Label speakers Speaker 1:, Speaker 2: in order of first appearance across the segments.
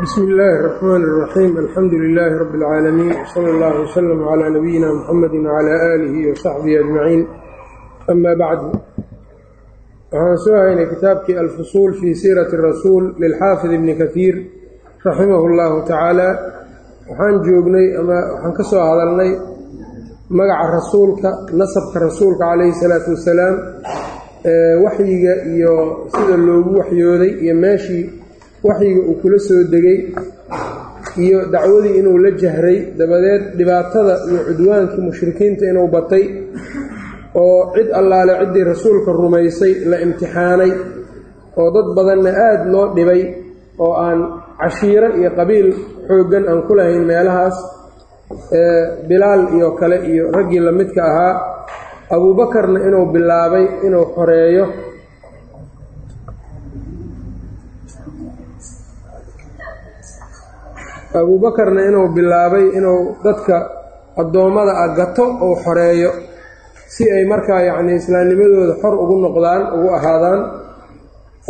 Speaker 1: bsmi illaahi الرaxmaan الraxiim alxamdu lilaahi rabi اlcaalamiin wsala اllah wslm clى nabiyina mxamadi wclى aalihi wasaxbihi ajmaciin ama bacdu waxaan soo haynay kitaabkii alfusuul fii siirati rasuul lilxaafid ibni kaiir raximahu اllahu tacaala waxaan joognay ama waxaan ka soo hadalnay magaca rasuulka nasabka rasuulka calayhi salaatu wasalaam waxyiga iyo sida loogu waxyooday iyo meeshii waxyiga uu kula soo degay iyo dacwadii inuu la jahray dabadeed dhibaatada iyo cudwaankii mushrikiinta inuu batay oo cid allaale ciddii rasuulka rumaysay la imtixaanay oo dad badanna aada loo dhibay oo aan cashiiro iyo qabiil xooggan aan ku lahayn meelahaas bilaal iyo kale iyo raggii la midka ahaa abuubakarna inuu bilaabay inuu xoreeyo abuubakarna inuu bilaabay inuu dadka addoommada ah gato uu xoreeyo si ay markaa yacnii islaamnimadooda xor ugu noqdaan ugu ahaadaan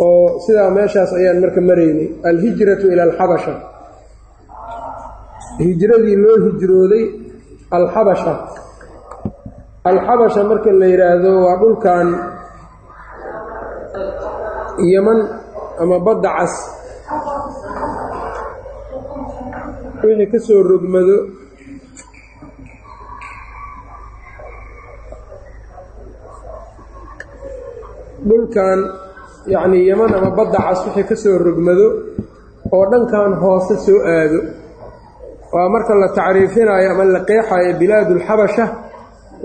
Speaker 1: oo sidaa meeshaas ayaan marka maraynay alhijratu ila alxabasha. Hijradii loo hijrooday alxabasha. Alxabasha marka la yidhaahdo waa dhulkan yeman ama badda cas wixii ka soo rogmado. Dhulkan yacnii yeman ama badda cas wixii ka soo rogmado oo dhankan hoose soo aado. Waa marka la tacriifinayo ama la qeexayo bilaadu alxabasha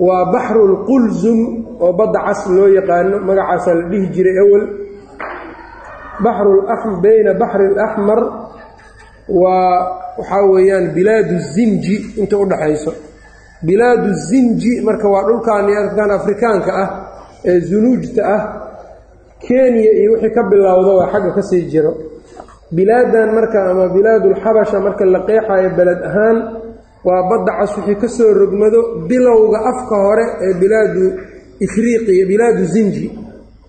Speaker 1: waa baxrulqulsum oo badda cas loo yaqaano magacaasaa la dhihi jiray awel baxru beyna baxri alaxmar waa waxaa weeyaan bilaadu zinji inta u dhaxayso. Bilaadu zinji marka waa dhulkan kan afrikaanka ah ee zunuujta ah kenya iyo wixii ka bilowda waa xagga ka sii jiro. Bilaadan marka ama bilaadulxabasha marka la qeexayo beled ahaan waa badda cas wixii ka soo rogmado bilowga afka hore ee bilaadu ifriiqiya bilaadu zinji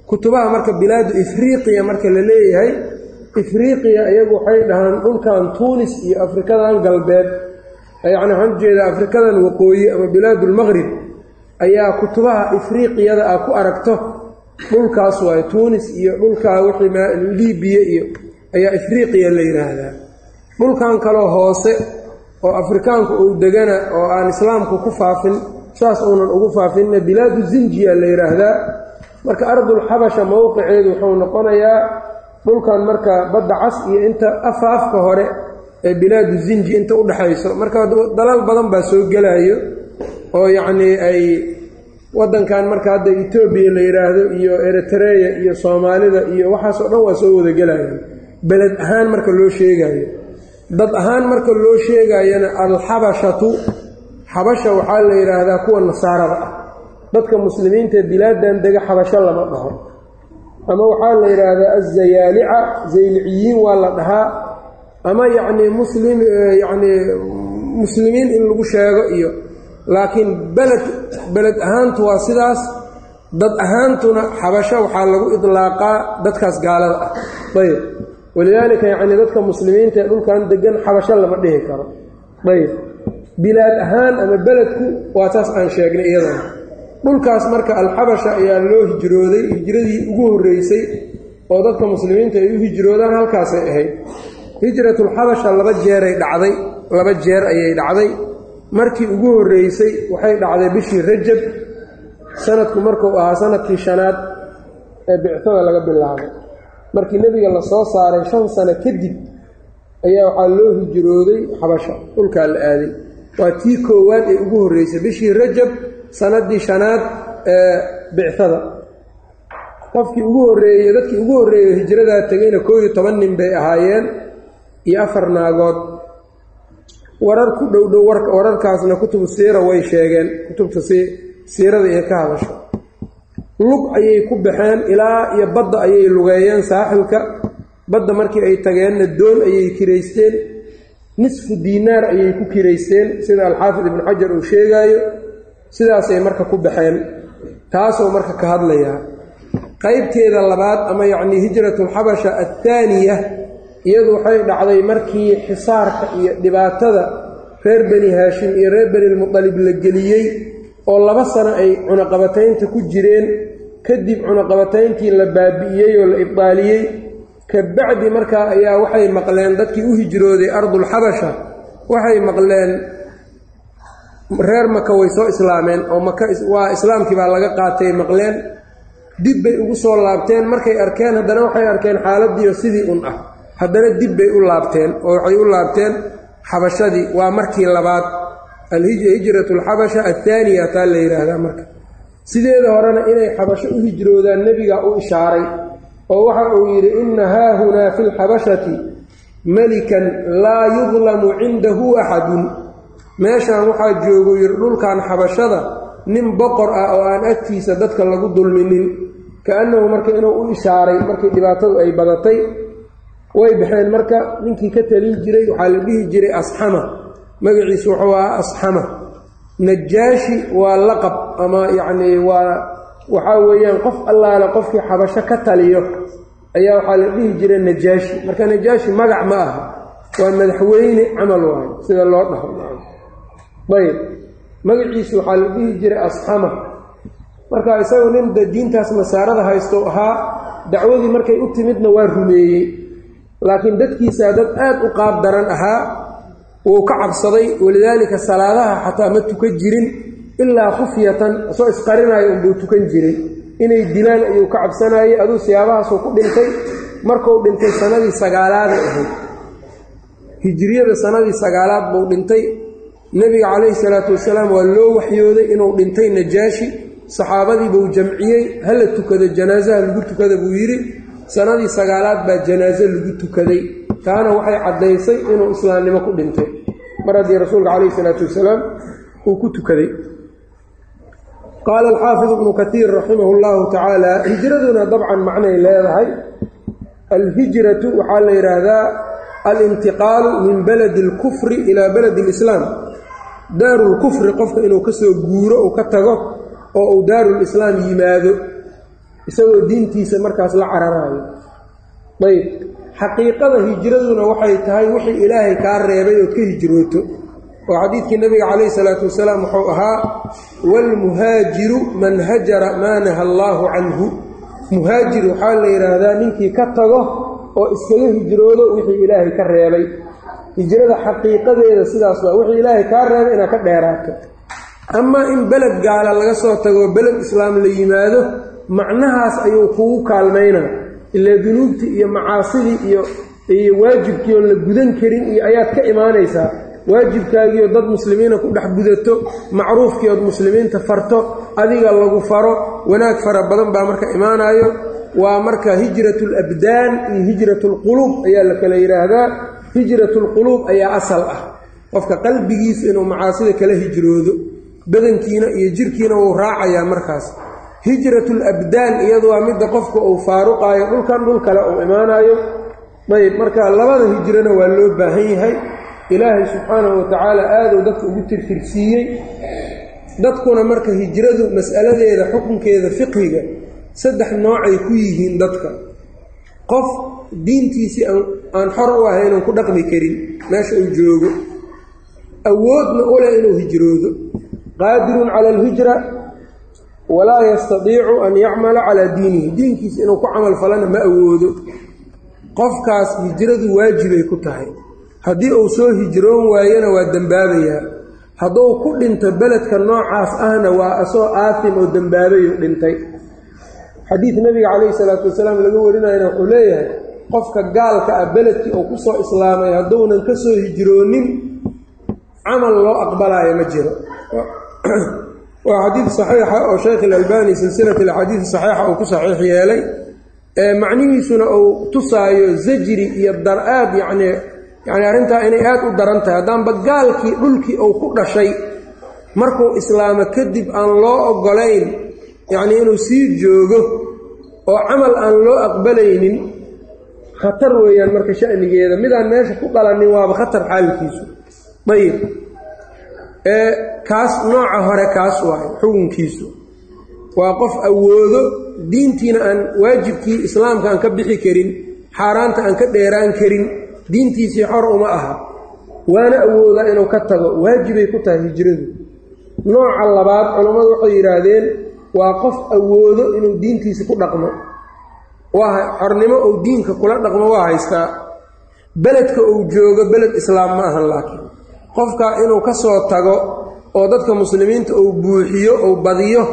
Speaker 1: kutubaha marka bilaadu ifriiqiya marka la leeyahay ifriiqiya iyagu waxay dhahaan dhulkan tuunis iyo afrikadan galbeed yacni waxaan ujeeda afrikadan waqooyi ama bilaadulmaqrib ayaa kutubaha ifriiqiyada ah ku aragto dhulkaas waaye tuunis iyo dhulkaa wixii libiya iyo ayaa ifriiqiya la yidhaahdaa dhulkan kaloo hoose oo afrikaanku uu degana oo aan islaamku ku faafin saas uunan ugu faafinna bilaadu zinjiya la yidhaahdaa marka ardulxabasha mowqiceedu wuxuu noqonayaa dhulkan marka badda cas iyo inta afa afka hore ee bilaadu zinji inta u dhexayso marka dalal badan baa soo gelayo oo yacnii ay waddankan marka hadda etoobiya la yidhaahdo iyo eritreya iyo soomaalida iyo waxaasoo dhan waa soo wada gelayaan beled ahaan marka loo sheegayo dad ahaan marka loo sheegayana alxabashatu xabasha waxaa la yidhaahdaa kuwa nasaarada ah. Dadka muslimiinta bilaadan dega xabasho lama dhaho ama waxaa la yidhaahdaa azayaalica zayliciyiin waa la dhahaa. Ama yacnii muslim yacnii muslimiin in lagu sheego iyo laakiin beled beled ahaantu waa sidaas. Dad ahaantuna xabasho waxaa lagu idlaaqaa dadkaas gaalada ah. Ayb walidaalika yacnii dadka muslimiinta ee dhulkan degan xabasho lama dhihi karo. Ayb bilaad ahaan ama beledku waa taas aan sheegnay iyadana dhulkaas marka alxabasha ayaa loo hijrooday hijradii ugu horreysay oo dadka muslimiinta ay u hijroodaan halkaasay ahayd. Hijratulxabasha laba jeeray dhacday laba jeer ayay dhacday. Markii ugu horreysay waxay dhacday bishii rajab sanadku markuu ahaa sannadkii shanaad ee bictada laga bilaabay. Markii nebiga la soo saaray shan sano kadib ayaa waxaa loo hijrooday xabasha dhulkaa la aaday. Waa tii koowaad ee ugu horreysay bishii rajab sanadii shanaad ee bicada qofkii ugu horreeyey dadkii ugu horreeyey hijradaa tegayna koob iyo toban nin bay ahaayeen iyo afar naagood. Warar ku dhow dhow wararkaasna kutubu siira way sheegeen. Kutubta siirada iyo ka hadasho. Lug ayay ku baxeen ilaa iyo badda ayay lugeeyeen saaxilka. Badda markii ay tageenna doon ayay kiraysteen nisfu diinaar ayay ku kiraysteen sida alxaafid ibnu xajar uu sheegaayo sidaasay marka ku baxeen taasoo marka ka hadlayaa qaybteeda labaad ama yacnii hijratulxabasha athaaniya iyadu waxay dhacday markii xisaarka iyo dhibaatada reer bani haashim iyo reer benilmutalib la geliyey oo laba sano ay cunaqabataynta ku jireen kadib cunaqabatayntii la baabi'iyey oo la ibdaaliyey ka bacdi markaa ayaa waxay maqleen dadkii u hijrooday ardulxabasha waxay maqleen reer maka way soo islaameen oo maka waa islaamkii baa laga qaatay maqleen. Dib bay ugu soo laabteen. Markay arkeen haddana waxay arkeen xaaladiio sidii un ah. Haddana dib bay u laabteen oo waxay u laabteen xabashadii. Waa markii labaad alhijratu alxabasha athaaniya taa la yidhaahdaa marka. Sideeda horena inay xabasho u hijroodaan nebiga u ishaaray oo waxa uu yidhi inna haahunaa fi lxabashati melikan laa yudlamu cindahu axadun meeshaan waxaa joogu yidhi dhulkan xabashada nin boqor ah oo aan agtiisa dadka lagu dulminin ka-annahu marka inuu u ishaaray markii dhibaatadu ay badatay way baxeen. Marka ninkii ka talin jiray waxaa la dhihi jiray asxama. Magaciisu wuxuu ahaa asxama. Najaashi waa laqab ama yacnii waa waxaa weeyaan qof allaale qofkii xabasho ka taliyo ayaa waxaa la dhihi jiray najaashi. Marka najaashi magac ma aha waa madaxweyne camal waayo sida loo dhaho ayb magaciisu waxaa la dhihi jiray asxama. Marka isagu nin diintaas nasaarada haysto ahaa dacwadii markay u timidna waa rumeeyey. Laakiin dadkiisaa dad aad u qaab daran ahaa wuu ka cabsaday. Walidaalika salaadaha xataa ma tukan jirin ilaa khufyatan soo isqarinaayo unbuu tukan jiray. Inay dilaan ayuu ka cabsanayey aduu siyaabahaasuu ku dhintay. Markuu dhintay sanadii sagaalaaday ahayd. Hijriyada sanadii sagaalaad buu dhintay nebiga calayhi salaatu wasalaam waa loo waxyooday inuu dhintay najaashi. Saxaabadii buu jamciyey hala tukado janaasaha lagu tukada buu yidhi. Sanadii sagaalaad baa janaaso lagu tukaday. Taana waxay caddaysay inuu islaamnimo ku dhintay. Mar haddii rasuulka calayhi salaatu wasalaam uu ku tukaday. Qaala alxaafid ibnu katiir raximah llahu tacaala hijraduna dabcan macnay leedahay. Alhijratu waxaa la yidhaahdaa alintiqaalu min baladi alkufri ilaa baladi alislaam daarulkufri qofka inuu ka soo guuro uu ka tago oo uu daarulislaam yimaado isagoo diintiisa markaas la cararaayo. Ayb. Xaqiiqada hijraduna waxay tahay wixii ilaahay kaa reebay ood ka hijrooto. Oo xadiidkii nabiga calayhi salaatu wasalaam wuxuu ahaa waalmuhaajiru man hajara maa naha allaahu canhu. Muhaajir waxaa la yidhaahdaa ninkii ka tago oo iskaga hijroodo wixii ilaahay ka reebay hijrada xaqiiqadeeda sidaas waa wixii ilaahay kaa reebay inaad ka dheeraato. Amaa in beled gaala laga soo tago beled islaam la yimaado macnahaas ayuu kugu kaalmaynaa ilaa dunuubtii iyo macaasidii iyo iyo waajibkii oon la gudan karin iyo ayaad ka imaanaysaa. Waajibkaagiioo dad muslimiina ku dhex gudato macruufkii ood muslimiinta farto adiga lagu faro wanaag fara badan baa marka imaanayo waa marka hijratul abdaan iyo hijratulquluub ayaa la kala yidhaahdaa hijratulquluub ayaa asal ah. Qofka qalbigiisu inuu macaasida kala hijroodo badankiina iyo jirkiina wuu raacayaa markaas. Hijratul abdaan iyadu waa midda qofka uu faaruqaayo dhulkan dhul kale uu imaanayo ayb marka labada hijrona waa loo baahan yahay. Ilaahay subxaanahu watacaala aaduu dadka ugu tirtirsiiyey. Dadkuna marka hijradu mas'aladeeda xukunkeeda fiqhiga saddex noocay ku yihiin dadka. Qof diintiisii aan xor u ahaynon ku dhaqmi karin meesha uu joogo. Awoodna u leh inuu hijroodo. Qaadirun cala alhijra walaa yastadiicu an yacmala calaa diinihi. Diinkiisa inuu ku camal falana ma awoodo. Qofkaas hijradu waajibay ku tahay. Haddii uu soo hijroon waayona waa dembaabayaa hadduu ku dhinto beledka noocaas ahna waa asoo aatim oo dembaabayu dhintay. Xadiid nabiga calayhi salaatu wasalaam laga warinayana wuxuu leeyahay qofka gaalka ah beledkii uu ku soo islaamay hadduunan ka soo hijroonin camal loo aqbalaayo ma jiro. Waa xadiid saxiixa oo sheekh ilalbani silsilat alxadiidi saxiixa uu ku saxiix yeelay. Macnihiisuna uu tusaayo zajri iyo dar-aad yacnii yacni arrintaa inay aad u daran tahay. Haddaanba gaalkii dhulkii uu ku dhashay markuu islaamo kadib aan loo oggolayn yacnii inuu sii joogo oo camal aan loo aqbalaynin khatar weeyaan marka sha'nigeeda. Midaan meesha ku dhalanin waaba khatar xaalkiisu. Ayib kaas nooca hore kaas waayo xukunkiisu. Waa qof awoodo diintiina aan waajibkii islaamka aan ka bixi karin xaaraanta aan ka dheeraan karin diintiisii xor uma aha. Waana awoodaa inuu ka tago. Waajibay ku tahay hijradu. Nooca labaad culammadu waxay yidhaahdeen waa qof awoodo inuu diintiisa ku dhaqmo waa xornimo ou diinka kula dhaqmo waa haystaa beledka uu joogo beled islaam ma ahan laakiin qofka inuu ka soo tago oo dadka muslimiinta uu buuxiyo ou badiyo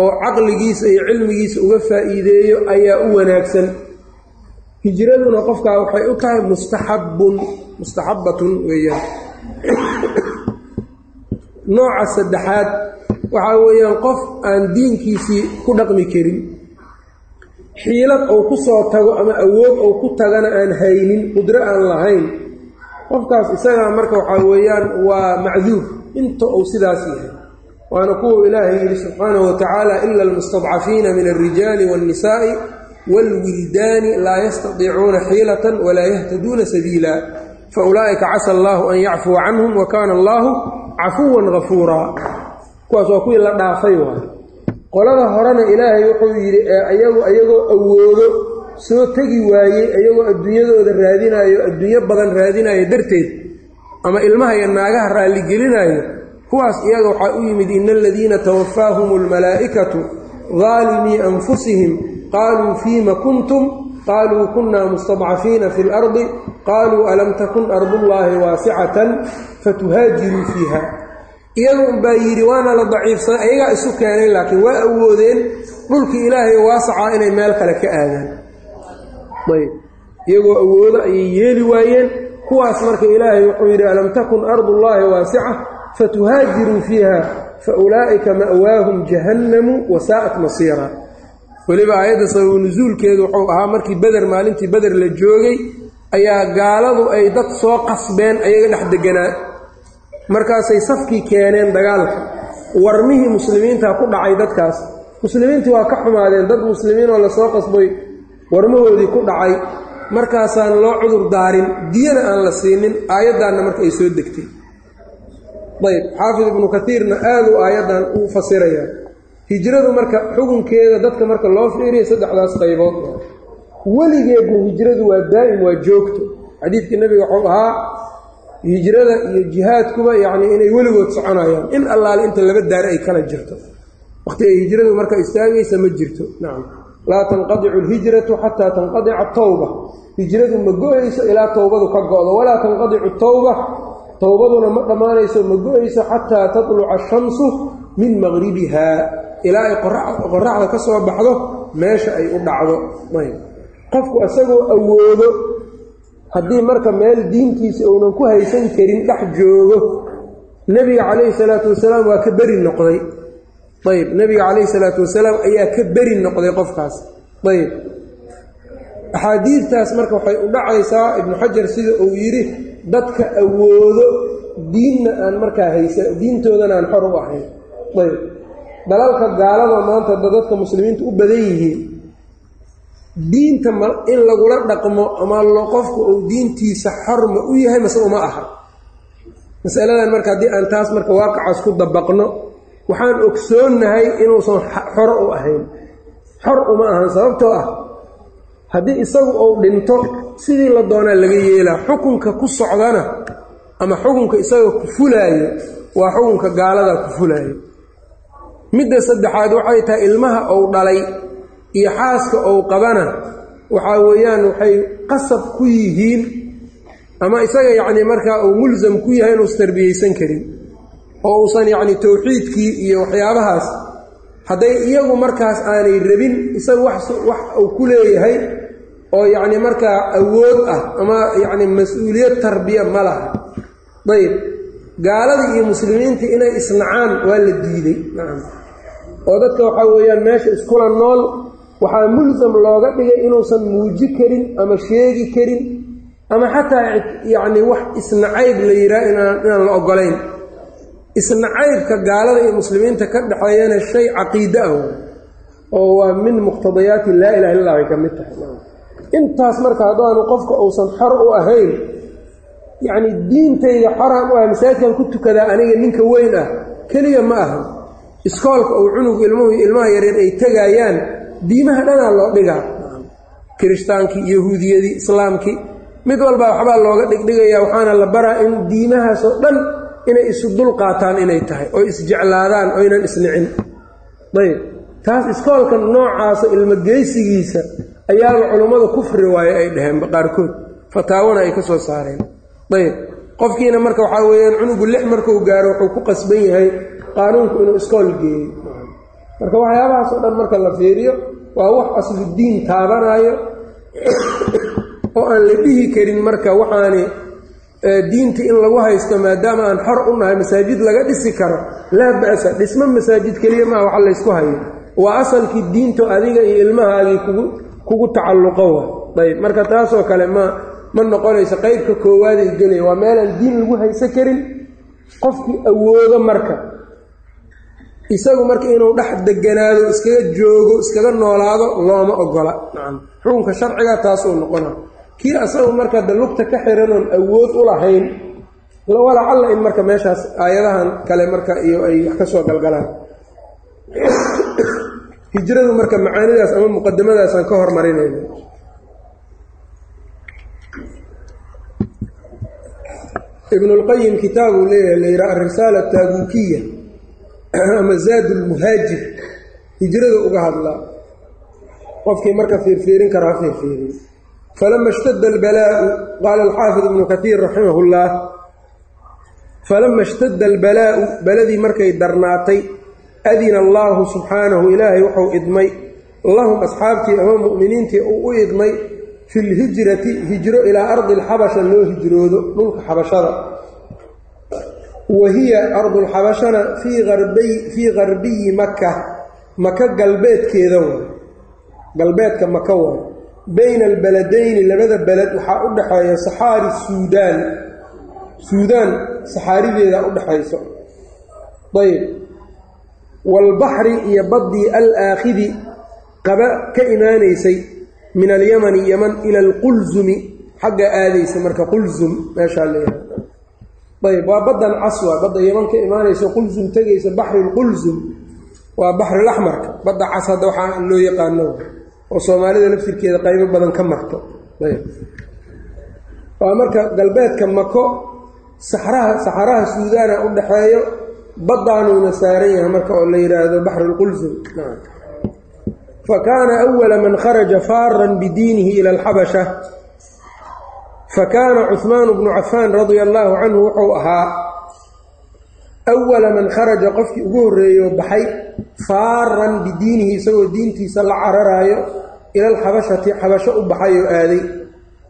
Speaker 1: oo caqligiisa iyo cilmigiisa uga faa'iideeyo ayaa u wanaagsan. Hijraduna qofkaa waxay u tahay mustaxabbun mustaxabbatun weeyaan. Nooca saddexaad waxaa weeyaan qof aan diinkiisii ku dhaqmi karin xiilad ou ku soo tago ama awood ou ku tagana aan haynin qudro aan lahayn. Qofkaas isagaa marka waxaa weeyaan waa macduur inta uu sidaas yahay. Waana kuwa ilaahay yidhi subxaanahu watacaala ila almustadcafiina min alrijaali waاnnisaa'i wاlwildaani laa yastadiicuuna xiilatan walaa yahtaduuna sabiila. Faulaa'ika casa allaahu an yacfuwa canhum wa kaana allaahu cafuwan gafuuraa kuwaas waa kuwii la dhaafay waay qolada horena ilaahay wuxuu yidhi ayagu ayagoo awoodo soo tegi waayey ayagoo adduunyadooda raadinaayo adduunyo badan raadinayo darteed ama ilmaha iyo naagaha raalligelinaayo kuwaas iyaga waxaa u yimid ina aladiina tawafaahum almalaa'ikatu daalimii anfusihim qaaluu fiima kuntum qaaluu kunna mustadcafiina fi اlardi qaaluu alam takun ardullaahi waasicatan fatuhaajiruu fiiha iyaga unbaa yidhi waana la daciifsan ayagaa isu keenay laakiin waa awoodeen dhulkii ilaahay waasacaa inay meel kale ka aadaan. Ayb iyagoo awoodo ayay yeeli waayeen kuwaas marka ilaahay wuxuu yidhi alam takun ardullaahi waasica fatuhaajiruu fiiha fa ulaa'ika ma'waahum jahannamu wasaa'at masiira. Weliba aayadda sababu nusuulkeedu wuxuu ahaa markii beder maalintii beder la joogay ayaa gaaladu ay dad soo qasbeen ayaga dhex deganaa markaasay safkii keeneen dagaalka warmihii muslimiinta ku dhacay dadkaas. Muslimiintii waa ka xumaadeen dad muslimiin oo la soo qasbay. Warmahoodii ku dhacay. Markaasaan loo cudur daarin diyana aan la siinin aayaddaanna marka ay soo degtay. Ayb xaafid ibnu katiirna aaduu aayaddan u fasirayaa hijradu marka xukunkeeda dadka marka loo fiiriya saddexdaas qaybood. Weligeedna hijradu waa daa'im waa joogto. Xadiidkii nebiga wuxuu ahaa hijrada iyo jihaadkuba yacnii inay weligood soconayaan. In allaale inta laba daare ay kala jirto. Waqti ay hijradu marka istaagaysa ma jirto. Nacam laa tanqadicu alhijratu xataa tanqadica tawba hijradu ma go'ayso ilaa towbadu ka go-do. Walaa tanqadicu tawba towbaduna ma dhammaanayso ma go'ayso xataa tatluca ashamsu min maqribiha ilaa ay qoraxda ka soo baxdo meesha ay u dhacdo. Qofku isagoo awoodo haddii marka meel diintiisa uunan ku haysan karin dhex joogo nebiga calayhi salaatu wasalaam waa ka beri noqday. Ayb nebiga calayhi salaatu wasalaam ayaa ka beri noqday qofkaas. Ayb axaadiidtaas marka waxay u dhacaysaa ibnu xajar sida uu yidhi dadka awoodo diinna aan markaa haysa diintoodana aan xor u ahayn. Ayb dalalka gaalada maanta dadka muslimiinta u badan yihiin diinta in lagula dhaqmo ama qofku uu diintiisa xor ma u yahay mase uma aha. Masaladan marka haddii aan taas marka waaqacaas ku dabaqno waxaan ogsoonnahay inuusan xor u ahayn. Xor uma ahan sababtoo ah haddii isagu uu dhinto sidii la doonaa laga yeelaa xukunka ku socdana ama xukunka isagoo ku fulaayo waa xukunka gaaladaa ku fulaayo. Midda saddexaad waxay tahay ilmaha uu dhalay iyo xaaska uu qabana waxaa weeyaan waxay qasab ku yihiin ama isaga yacnii markaa uu mulsam ku yahay inuusa tarbiyeysan karin oo uusan yacnii towxiidkii iyo waxyaabahaas hadday iyagu markaas aanay rabin isaga wax uu ku leeyahay oo yacnii markaa awood ah ama yacnii mas'uuliyad tarbiya ma laha. Dayib gaaladii iyo muslimiintii inay isnacaan waa la diiday nacam oo dadka waxaa weeyaan meesha iskula nool waxaa mulsam looga dhigay inuusan muuji karin ama sheegi karin ama xataa yacnii wax isnacayb la yidhaha inaan la ogolayn isnacaybka gaalada iyo muslimiinta ka dhexeeyana shay caqiide ah oo waa min muqtadayaati laa ilaha illa bay ka mid tahay. Intaas marka haddaanu qofka uusan xor u ahayn yacnii diintayda xoraan u ahay masaajidkan ku tukadaa aniga ninka weyn ah keliya ma aha. Iskoolka uu cunug ilmuhu ilmaha yareer ay tegaayaan diimaha dhanaa loo dhigaa. Kiristaankii yahuudiyadii islaamkii mid walbaa waxbaa looga dhigdhigaya waxaana la baraa in diimahaasoo dhan inay isu dul qaataan inay tahay oo isjeclaadaan oynan isnicin ayb. Taas iskoolka noocaasa ilmogeysigiisa ayaaba culummadu kufri waaye ay dhaheenba qaarkood. Fataawona ay ka soo saareen. Ayb. Qofkiina marka waxaa weeyaan cunugu lix markuu gaaro wuxuu ku qasban yahay qaanuunku inuu iskool geeyo marka waxyaabahaasoo dhan marka la fiiriyo waa wax aslu diin taabanaayo oo aan la dhihi karin marka waxaani diinta in lagu haysto maadaama aan xor u nahay masaajid laga dhisi karo laa ba'sa dhismo masaajid keliya maaha waxa laysku hayo. Waa asalkii diinto adiga iyo ilmahaagii kugu kugu tacalluqo wa. Ayb marka taasoo kale ma ma noqonayso qeybka koowaaday gelaya waa meelaan diin lagu haysan karin qofkii awoodo marka isagu marka inuu dhex deganaado iskaga joogo iskaga noolaado looma ogola. Xukunka sharciga taasuu noqona kii asagu marka de lugta ka xiranoon awood u lahayn walacalla in marka meeshaas aayadahan kale marka iyo ay wax ka soo galgalaan. Hijradu marka macaanidaas ama muqadamadaasaan ka hormarinayna ibnulqayim kitaabuu leeyahay la yidhaha arisaala taabuukiya ama zaad lmuhaajir hijrada uga hadlaa qofkii marka fiirfiirin karaa fiirfiiriy falama ishtada albalaau qaala alxaafid ibnu kaiir raximah اllah falama ishtada albalaa'u baladii markay darnaatay adina allaahu subxaanahu ilaahay wuxuu idmay. Lahum asxaabtii ama mu'miniintii uu u idmay fi lhijrati hijro ilaa ardi alxabasha loo hijroodo dhulka xabashada wa hiya ardulxabashana fii garbiyi maka maka galbeedkeeda way. Galbeedka maka way. Bayna albeledayni labada beled waxaa u dhexeeya saxaari suudaan. Suudaan saxaarideeda u dhexayso ayb waalbaxri iyo baddii alaakhidi qaba ka imaanaysay min alyamani yaman ila alqulsumi xagga aadaysa marka qulsum meeshaa leeyahay ayb waa baddan caswa badda yaman ka imaanaysa qulsum tegaysa baxri lqulsum waa baxrilaxmarka badda cas hadda waxaa loo yaqaano oo soomaalida laftirkeeda qaybo badan ka marto. Waa marka galbeedka mako saxraha saxaraha suudaana u dhaxeeyo baddaanuuna saaran yahay marka oo la yidhaahdo baxrulqulsum fa kaana awala man kharaja faaran bidiinihi ila alxabasha fa kaana cuhmaanu bnu cafaan radia allaahu canhu wuxuu ahaa awala man kharaja qofkii ugu horreeyo baxay faaran bidiinihi isagoo diintiisa la cararaayo ila alxabashati xabasho u baxay oo aaday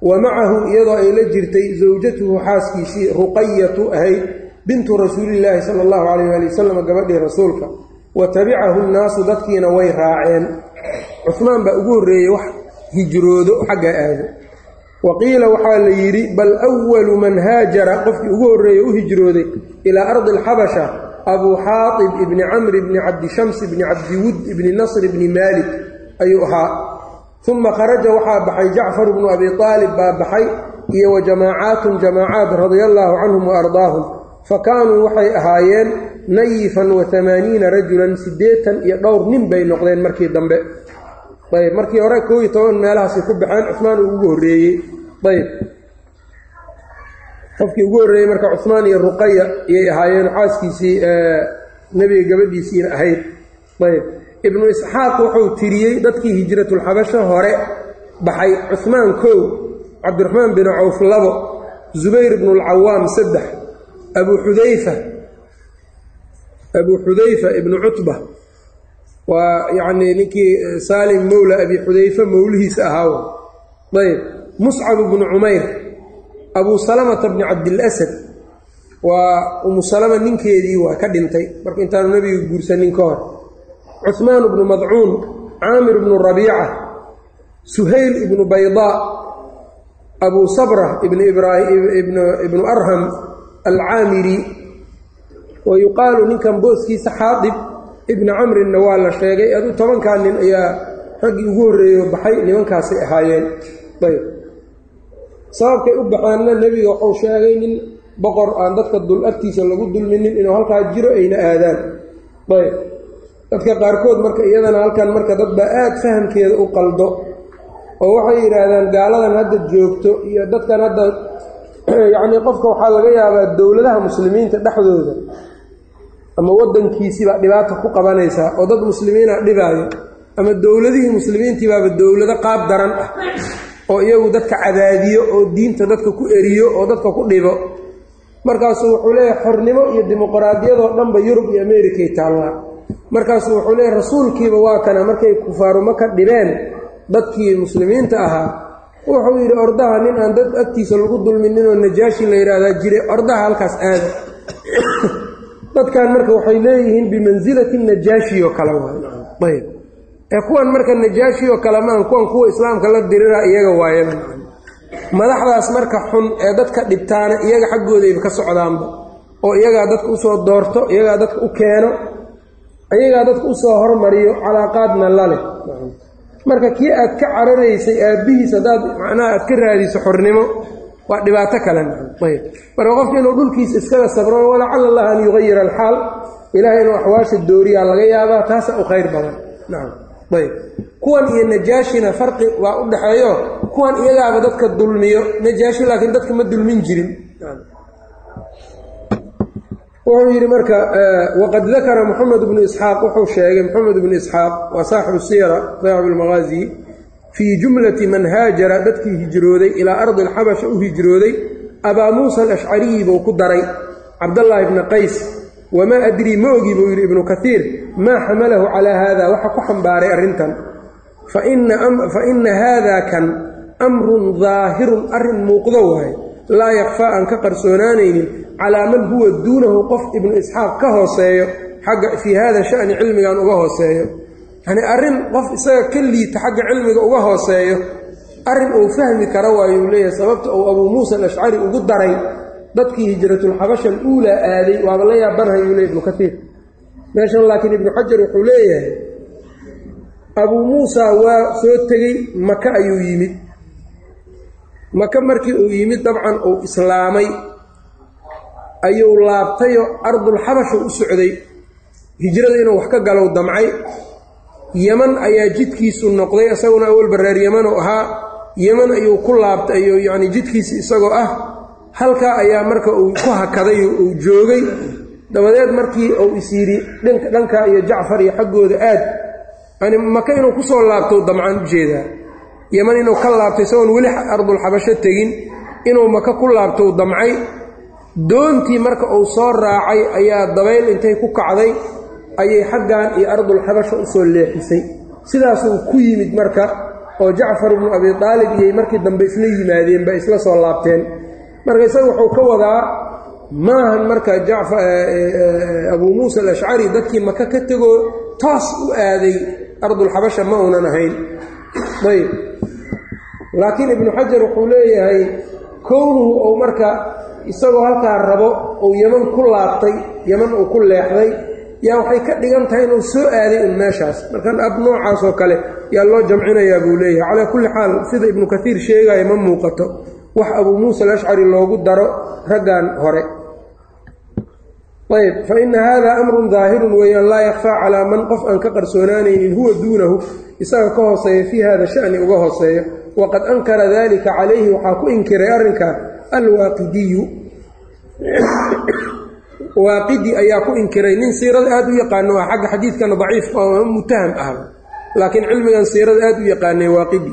Speaker 1: wa macahu iyadoo ay la jirtay sawjatuhu xaaskiisii ruqayatu ahayd bintu rasuulillaahi sala allahu calayh waali wasalam gabadhii rasuulka wa tabicahu nnaasu dadkiina way raaceen cuhmaan baa ugu horreeyey wax hijroodo xagga aado wa qiila waxaa la yidhi bal awalu man haajara qofkii ugu horreeye u hijrooday ilaa ardi alxabasha abuu xaatib ibni camri bni cabdishams ibni cabdiwud ibni nasr ibni maalik ayuu ahaa. Uma kharaja waxaa baxay jacfar bnu abi aalib baa baxay iyo wa jamaacaatun jamaacaat radia allaahu canhum wa ardaahum. Fa kaanuu waxay ahaayeen nayifan wa amaaniina rajulan siddeetan iyo dhowr nin bay noqdeen markii dambe. Ayb markii hore koob iyo toban meelahaasay ku baxeen cumaan uu ugu horreeyey ayb. Qofkii ugu horreeyey marka cumaan iyo ruqaya iyay ahaayeen xaaskiisii nebiga gabadhiisiina ahayd. Ayb. Ibnu isxaaq wuxuu tiriyey dadkii hijratulxabasho hore baxay cuhmaan kow cabdiraxmaan bin cawf labo zubayr bnu lcawaam saddex abuu xudayfa abuu xudayfa ibnu cutba. Waa yacnii ninkii saalim mowla abi xudayfa mowlihiisa ahaaw ayb muscab bnu cumayr abuu salamata bni cabdilasad waa umu salama ninkeedii waa ka dhintay. Marka intaanu nebiga guursanin ka hor cuhmaan bnu madcuun caamir bnu rabiica suhayl ibnu baydaa abuu sabra ibnu arham alcaamiri wa yuqaalu ninkan booskiisa xaadib ibni camrinna waa la sheegay aduu tobankaa nin ayaa raggii ugu horreeyo baxay nimankaasay ahaayeen. Ayb sababkay u baxeenna nebiga wuxuu sheegay nin boqor aan dadka dul agtiisa lagu dulminin inuu halkaa jiro ayna aadaan. Ayb. Dadka qaarkood marka iyadana halkan marka dad baa aad fahamkeeda u qaldo oo waxay yidhaahdaan gaaladan hadda joogto iyo dadkan hadda yacnii qofka waxaa laga yaabaa dowladaha muslimiinta dhexdooda ama waddankiisibaa dhibaata ku qabanaysaa oo dad muslimiina dhibaayo ama dowladihii muslimiintiibaaba dowlado qaab daran ah oo iyagu dadka cadaadiyo oo diinta dadka ku eriyo oo dadka ku dhibo. Markaasuu wuxuu leeyahay xornimo iyo dimuqraadiyadoo dhanba yurub iyo amerikay taallaa markaasuu wuxuu leeyahay rasuulkiiba waa kana markay kufaarumo ka dhibeen dadkii muslimiinta ahaa. Wuxuu yidhi ordaha nin aan dad agtiisa lagu dulminin oo najaashi la yidhaahdaa jire ordaha halkaas aada dadkan marka waxay leeyihiin bimansilati najaashi oo kale ayb ee kuwan marka najaashi oo kale maan kuwan kuwa islaamka la dirira iyaga waayan. Madaxdaas marka xun ee dadka dhibtaana iyaga xaggoodayba ka socdaanba. Oo iyagaa dadka u soo doorto iyagaa dadka u keeno iyagaa dadka u soo hormariyo calaaqaadna la leh. Marka kii aad ka cararaysay aabbihiis haddaad macnaha aad ka raadiso xornimo waa dhibaato kale. Ayb marka qofka inuu dhulkiisa iskaga sabro walacala allah an yugayira alxaal. Ilahay inuu axwaasha dooriyaa laga yaabaa taasa u khayr badan. Nacam ayb. Kuwan iyo najaashina farqi waa u dhexeeyo kuwan iyagaaba dadka dulmiyo najaashi laakiin dadka ma dulmin jirin. Wuxuu yidhi marka waqad dakara moxamed bnu isxaaq wuxuu sheegay moxamed bnu isxaaq waa saaxibu siyara saaxibu lmaqaazi fii jumlati man haajara dadkii hijrooday ilaa ardi alxabasha u hijrooday abaa muusa alashcariyi buu ku daray cabdallaahi bna qays wamaa adrii ma ogi buu yidhi ibnu kaiir maa xamalahu calaa haada waxa ku xambaaray arrintan fa ina haada kan amrun daahirun arrin muuqdo waaye laa yakfaa aan ka qarsoonaanaynin calaa man huwa duunahu qof ibnu isxaaq ka hooseeyo xagga fii hada shani cilmigan uga hooseeyo yacnii arrin qof isaga ka liita xagga cilmiga uga hooseeyo arrin uu fahmi kara waayuu leeyahay sababta uu abuu muusa alashcari ugu daray dadkii hijratulxabasha aluulaa aaday waaba la yaabanhay uu leey ibnu kaiir meeshan laakiin ibnu xajar wuxuu leeyahay abuu muusa waa soo tegey maka ayuu yimid. Maka markii uu yimid dabcan uu islaamay ayuu laabtayoo ardulxabasha u socday. Hijrada inuu wax ka galow damcay. Yeman ayaa jidkiisu noqday isaguna awalba reer yeman oo ahaa. Yeman ayuu ku laabtay ayuu yacnii jidkiisi isagoo ah halkaa ayaa marka uu ku hakaday uu joogay. Dabadeed markii uu is yidhi dhankaa iyo jacfar iyo xaggooda aad yani maka inuu ku soo laabtou damcaan u jeedaa yeman inuu ka laabto isagoon weli ardulxabasho tegin inuu maka ku laabtou damcay. Doontii marka uu soo raacay ayaa dabayl intay ku kacday ayay xaggan iyo ardulxabasha u soo leexisay. Sidaasuu ku yimid marka oo jacfar ibnu abi aalib iyay markii dambe isla yimaadeen ba isla soo laabteen marka isaga wuxuu ka wadaa maahan marka abuu muusa alashcari dadkii maka ka tegoo toos u aaday ardulxabasha ma uunan ahayn. Ayb laakiin ibnu xajar wuxuu leeyahay kownuhu ou marka isagoo halkaa rabo uu yeman ku laabtay yeman uu ku leexday yaa waxay ka dhigan tahay inuu soo aaday un meeshaas. Markan ab noocaas oo kale yaa loo jamcinayaa buu leeyahay. Calaa kulli xaal sida ibnu kaiir sheegaya ma muuqato wax abuu muusa alashcari loogu daro raggan hore. Ayb fa ina hada amrun daahirun weeyaan laa yakfaa calaa man qof aan ka qarsoonaanaynin huwa duunahu isaga ka hooseeya fii hada shani uga hooseeyo waqad ankara dalika calayhi waxaa ku inkiray arrinkaa alwaaqidiyu. Waaqidi ayaa ku inkiray nin siirada aada u yaqaano ah xagga xadiidkana daciif oo mutaham ah. Laakiin cilmigan siirada aada u yaqaanay waaqidi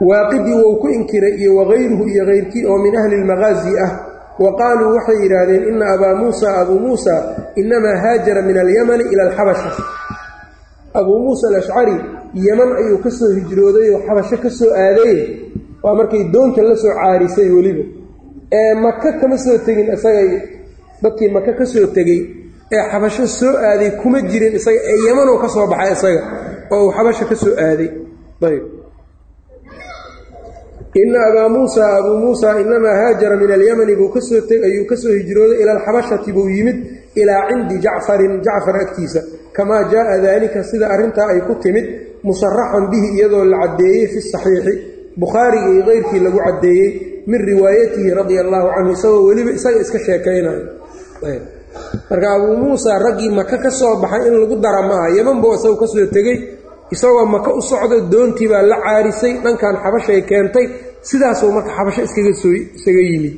Speaker 1: waaqidi wou ku inkiray iyo wagayruhu iyo keyrkii oo min ahli lmaqaazi ah. Wa qaaluu waxay yidhaahdeen ina abaa muusa abuu muusa inamaa haajara min alyamani ila alxabasha. Abuu muusa alashcari yeman ayuu ka soo hijrooday oo xabasho ka soo aaday. Waa markay doonta la soo caarisay weliba. Ee maka kama soo tegin isagay dadkii maka ka soo tegey ee xabasho soo aaday kuma jirin isaga ee yemanoo ka soo baxay isaga oo uu xabasho ka soo aaday. Ayb ina abaa muusa abuu muusa inamaa haajara min alyamani ayuu ka soo hijrooday ila alxabashati buu yimid ilaa cindi jacfarin jacfar agtiisa. Kamaa jaaa daalika sida arrintaa ay ku timid musaraxan bihi iyadoo la caddeeyey fi saxiixi bukhaariga iyo keyrkii lagu caddeeyey min riwaayatihi radia allaahu canhu isagoo weliba isaga iska sheekaynayo. Marka abuu muusa raggii maka ka soo baxay in lagu dara maaha yeman buu isagu ka soo tegey isagoo maka u socda doontii baa la caarisay dhankan xabashay keentay sidaasuu marka xabasho iskaga soo isaga yimid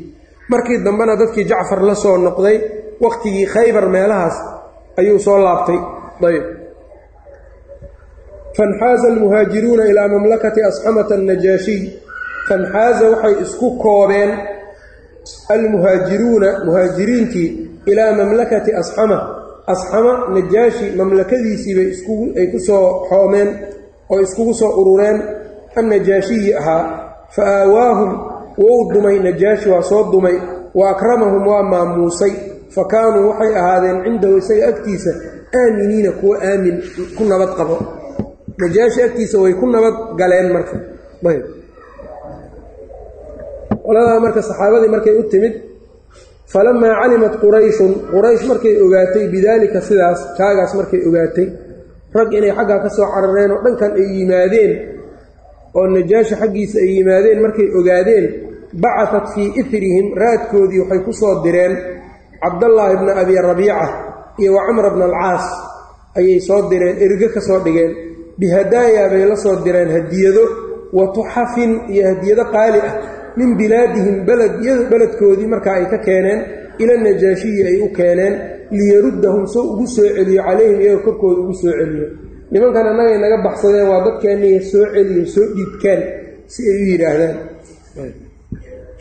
Speaker 1: markii dambena dadkii jacfar la soo noqday wakhtigii khaybar meelahaas ayuu soo laabtay. Ayb fanxaaza almuhaajiruuna ilaa mamlakati asxamata annajaashiy fanxaaza waxay isku koobeen almuhaajiruuna muhaajiriintii ilaa mamlakati asxama asxama najaashi mamlakadiisiibay ay ku soo xoomeen oo iskugu soo urureen. Annajaashiyi ahaa fa aawaahum wou dumay najaashi waa soo dumay wa akramahum waa maamuusay. Fa kaanuu waxay ahaadeen cindahu isaga agtiisa aaminiina kuwa aamin ku nabad qabo. Najaashi agtiisa way ku nabad galeen marka. Qoladaa marka saxaabadii markay u timid falamaa calimat qurayshun quraysh markay ogaatay bidaalika sidaas kaagaas markay ogaatay rag inay xaggaa ka soo carareen oo dhankan ay yimaadeen oo najaashi xaggiisa ay yimaadeen markay ogaadeen bacatat fii ifrihim raadkoodii waxay ku soo direen cabdallaahi bna abi rabiica iyo wa camra bna alcaas ayay soo direen erge ka soo dhigeen bihadaaya bay la soo direen hadiyado wa tuxafin iyo hadiyado qaali ah min bilaadihim beledkoodii markaa ay ka keeneen ila najaashiyi ay u keeneen liyaruddahum soo ugu soo celiyo calayhim iyaga korkooda ugu soo celiyo. Nimankan annagay naga baxsadeen waa dadkeennaiyo soo celiyo soo dhiibkaan si ay u yidhaahdaan.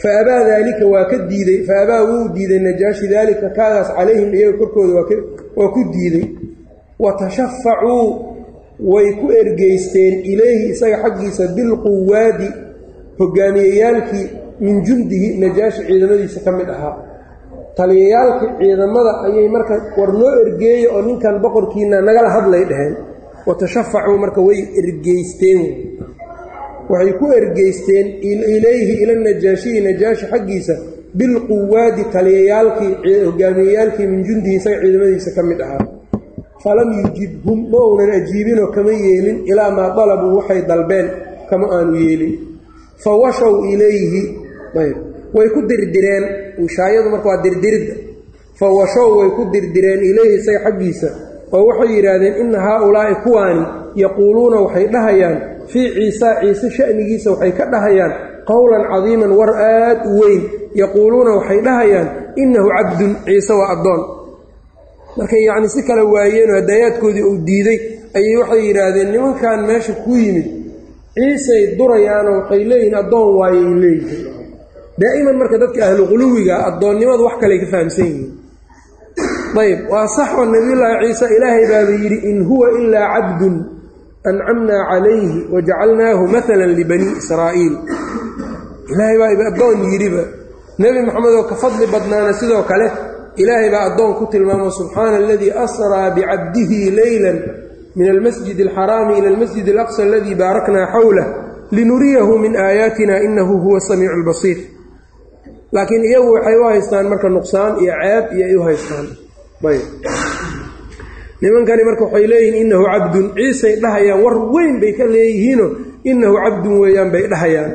Speaker 1: Fa abaa daalika waa ka diiday fa abaa wuu diiday najaashi daalika kaagaas calayhim iyaga korkooda waa ku diiday. Wa tashafacuu way ku ergeysteen ilayhi isaga xaggiisa bilquwaadi hogaamiyeyaalkii min jundihi najaashi ciidamadiisa ka mid ahaa. Taliyayaalkii ciidamada ayay marka war noo ergeeya oo ninkan boqorkiina nagala hadlay dhaheen wa tashafacuu marka way ergeysteen. Waxay ku ergeysteen ilayhi ila najaashiyi najaashi xaggiisa bilquwaadi taliyayaalkii hogaamiyeyaalkii min jundihi isaga ciidamadiisa ka mid ahaa. Falam yujibhum ma uunan ajiibinoo kama yeelin ilaa maa dalabuu waxay dalbeen kama aanu yeelin fa washow ayb. Way ku dirdireen. Wishaayadu marka waa dirdiridda fa washow way ku dirdireen ilayhi isaga xaggiisa. Oo waxay yidhaahdeen inna haa-ulaa'i kuwaani yaquuluuna waxay dhahayaan fii ciisaa ciise sha'nigiisa waxay ka dhahayaan qowlan cadiiman war aad u weyn yaquuluuna waxay dhahayaan innahu cabdun ciise waa addoon. Markay yacni si kale waayeenoo hadaayaadkoodii uu diiday ayay waxay yidhaahdeen nimankan meesha ku yimid ciisay durayaanoo waxay leeyihiin addoon waayay leeyihiin daa'iman marka dadka ahlu quluwiga addoonnimadu wax kaley ka fahamsan yihiin. Ayb waa sax oo nabiyullaahi ciise ilaahay baaba yidhi in huwa ilaa cabdun ancamnaa calayhi wajacalnaahu maalan libanii israa'iil. Ilaahay baa addoon yidhiba. Nebi moxamed oo ka fadli badnaana sidoo kale ilaahay baa addoon ku tilmaamo subxaana aladii asraa bicabdihi leylan min almasjid alxaraami ila almasjid alaqsa aladii baaraknaa xowlah linuriyahu min aayaatina inahu huwa samiicu albasiir laakiin iyagu waxay u haystaan marka nuqsaan iyo ceeb iyo ay u haystaan ayb nimankani marka waxay leeyihiin innahu cabdun ciisay dhahayaan war weyn bay ka leeyihiinoo innahu cabdun weeyaan bay dhahayaan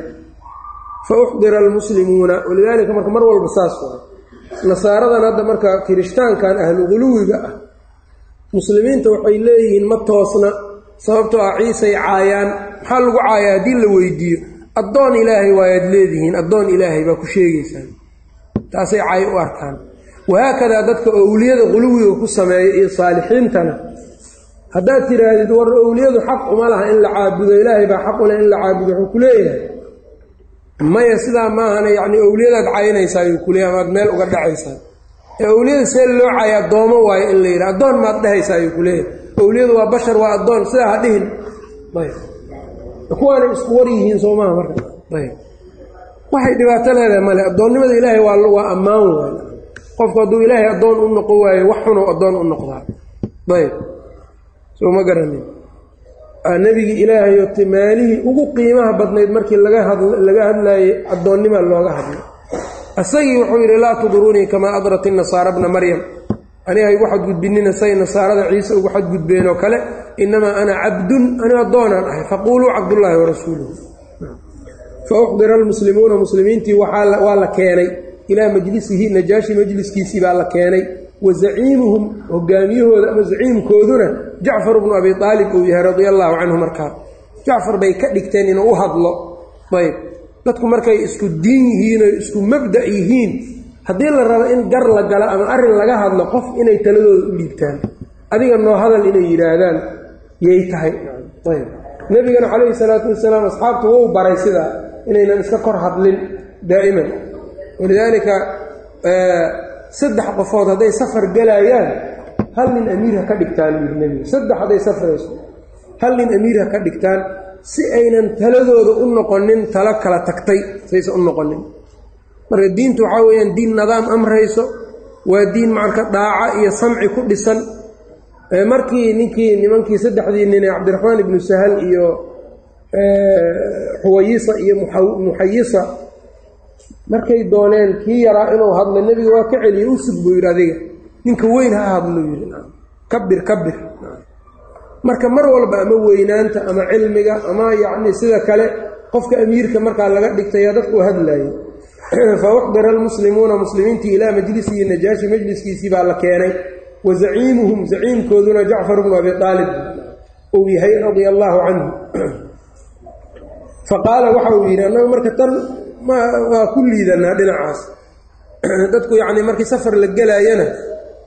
Speaker 1: fa uxdira almuslimuuna walidaalika marka mar walba saas waa nasaaradan hadda marka kirishtaankan ahlu quluwiga ah muslimiinta waxay leeyihiin ma toosna sababtoo ah ciisay caayaan. Maxaa lagu caayaa haddii la weydiiyo? Addoon ilaahay waayaad leedihiin addoon ilaahay baa ku sheegaysaan. Taasay caay u arkaan. Wahaakadaa dadka owliyada quluwiga ku sameeya iyo saalixiintana haddaad tidhaahdid war owliyadu xaq uma laha in la caabudo ilaahay baa xaq u leh in la caabudo wuxuu ku leeyahay. Maya sidaa maahana yacni owliyadaad caynaysaa ayuu kuleeyahay amaad meel uga dhacaysaa ee owliyada see loo caaya addoomo waayo in la yidhaha addoon maad dhehaysaa ayuu ku leeyahay. Owliyadu waa bashar waa addoon sidaa ha dhihin. Ayb. Kuwaanay isku war yihiin soo maha marka. Ayb. Waxay dhibaato leedahay male addoonnimada ilaahay waa ammaan waay qofku hadduu ilaahay addoon u noqon waayo wax xunuu addoon u noqdaa. Ayb. Soo ma garanin. Nebigii ilaahayo timaalihii ugu qiimaha badnayd markii laga hadlaayey addoonnima looga hadlay isagii wuxuu yidhi laa tudruunii kamaa adrat inasaara bna maryam. Aniga igu xadgudbinina say nasaarada ciise ugu xadgudbeenoo kale innamaa ana cabdun ani addoonaan ahay faquuluu cabdullaahi warasuuluhu fa uxdira almuslimuuna muslimiintii waa la keenay. Ilaa majlisihi najaashi majliskiisii baa la keenay. Wa zaciimuhum hogaamiyahooda ama zaciimkooduna jacfar bnu abi aalib uu yahay radia allaahu canhu markaa. Jacfar bay ka dhigteen inuu u hadlo. Ayb dadku markay isku diin yihiin oy isku mabda' yihiin haddii la rabo in gar la galo ama arrin laga hadlo qof inay taladooda u dhiibtaan. Adiga noo hadal inay yidhaahdaan yay tahay. Ayb. Nebigana calayhi salaatu wasalaam asxaabtu wou baray sidaa inaynan iska kor hadlin daa'iman. Walidaalika saddex qofood hadday safar gelaayaan hal nin amiir ha ka dhigtaan yiri nebiga saddex hadday safrayso hal nin amiir ha ka dhigtaan si aynan taladooda u noqonin talo kala tagtay saysan u noqonin. Marka diintu waxaa weeyaan diin nidaam amrayso waa diin marka dhaaca iyo samci ku dhisan. Markii ninkii nimankii saddexdii nin ee cabdiraxmaan ibnu sahal iyo xuwayisa iyo muxayisa markay dooneen kii yaraa inuu hadlo nebiga waa ka celiye usug buu yidhi adiga. Ninka weyn ha hadluu yidhi. Kabir kabir marka mar walba ama weynaanta ama cilmiga ama yacni sida kale qofka amiirka markaa laga dhigtaya dadku hadlaayey fa uxdira almuslimuuna muslimiintii ilaa majlisihi najaashi majliskiisii baa la keenay. Wa zaciimuhum zaciimkooduna jacfar bnu abi aalib uu yahay radia allaahu canhu. Fa qaala waxa uu yidhi annaga marka tan waa ku liidanaa dhinacaas. Dadku yacni markii safar la gelaayana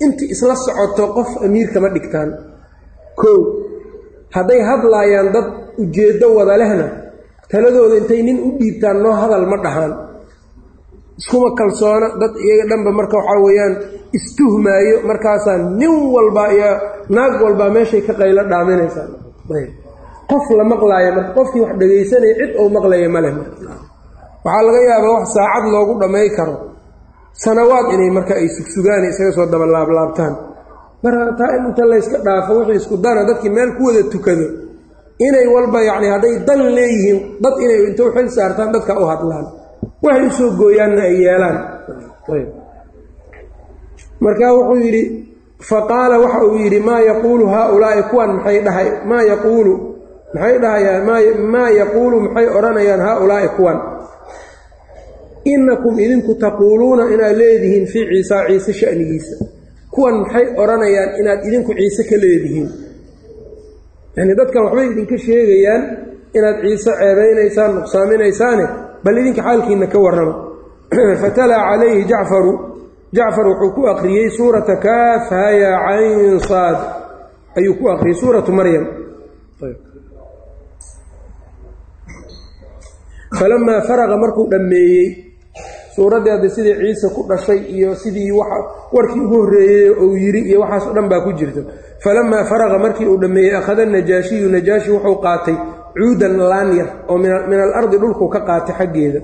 Speaker 1: intii isla socoto qof amiir kama dhigtaan. Kow hadday hadlaayaan dad ujeeddo wada lehna taladooda intay nin u dhiibtaan noo hadal ma dhahaan. Iskuma kalsoona dad iyaga dhanba marka waxaa weeyaan istuhmaayo markaasaa nin walba iyo naag walbaa meeshay ka qaylo dhaaminaysaa qof la maqlaaya marka qofkii wax dhegaysanaya cid ou maqlaya ma leh waxaa laga yaabaa wax saacad loogu dhammay karo. Sanawaad inay marka ay sugsugaan isaga soo daba laablaabtaan marka taa inta layska dhaafo wixii isku dana dadkii meel ku wada tukado. Inay walba yacni hadday dan leeyihiin dad inay inta u xil saartaan dadka u hadlaan. Waxay u soo gooyaanna ay yeelaan. Marka wuxuu yidhi fa qaala waxa uu yidhi maa yaquulu haaulaa'i? Kuwan maxay dhahay? Maa yaquulu. Maxay dhahayaan? Maa yaquulu maxay odhanayaan haaulaa'i kuwan? Innakum idinku taquuluuna inaad leedihiin fii ciisaa ciise sha'nigiisa kuwan maxay odhanayaan inaad idinku ciise ka leedihiin? Yacnii dadkan waxbay idinka sheegayaan inaad ciise ceebaynaysaan nuqsaaminaysaane bal idinka xaalkiinna ka warrama. Fatalaa calayhi jacfaru. Jacfar wuxuu ku aqriyey suurata kaaf haya cayn saad. Ayuu ku aqriyey suuratu maryam. Falamaa faraqa markuu dhammeeyey suuraddii hadda sidii ciise ku dhashay iyo sidii warkii ugu horreeyey uu yidhi iyo waxaas o dhan baa ku jirta. Falamaa faraqa markii uu dhammeeyey akhada najaashiyu najaashi wuxuu qaatay cuudan laanyar oo min alardi dhulku ka qaatay xaggeeda.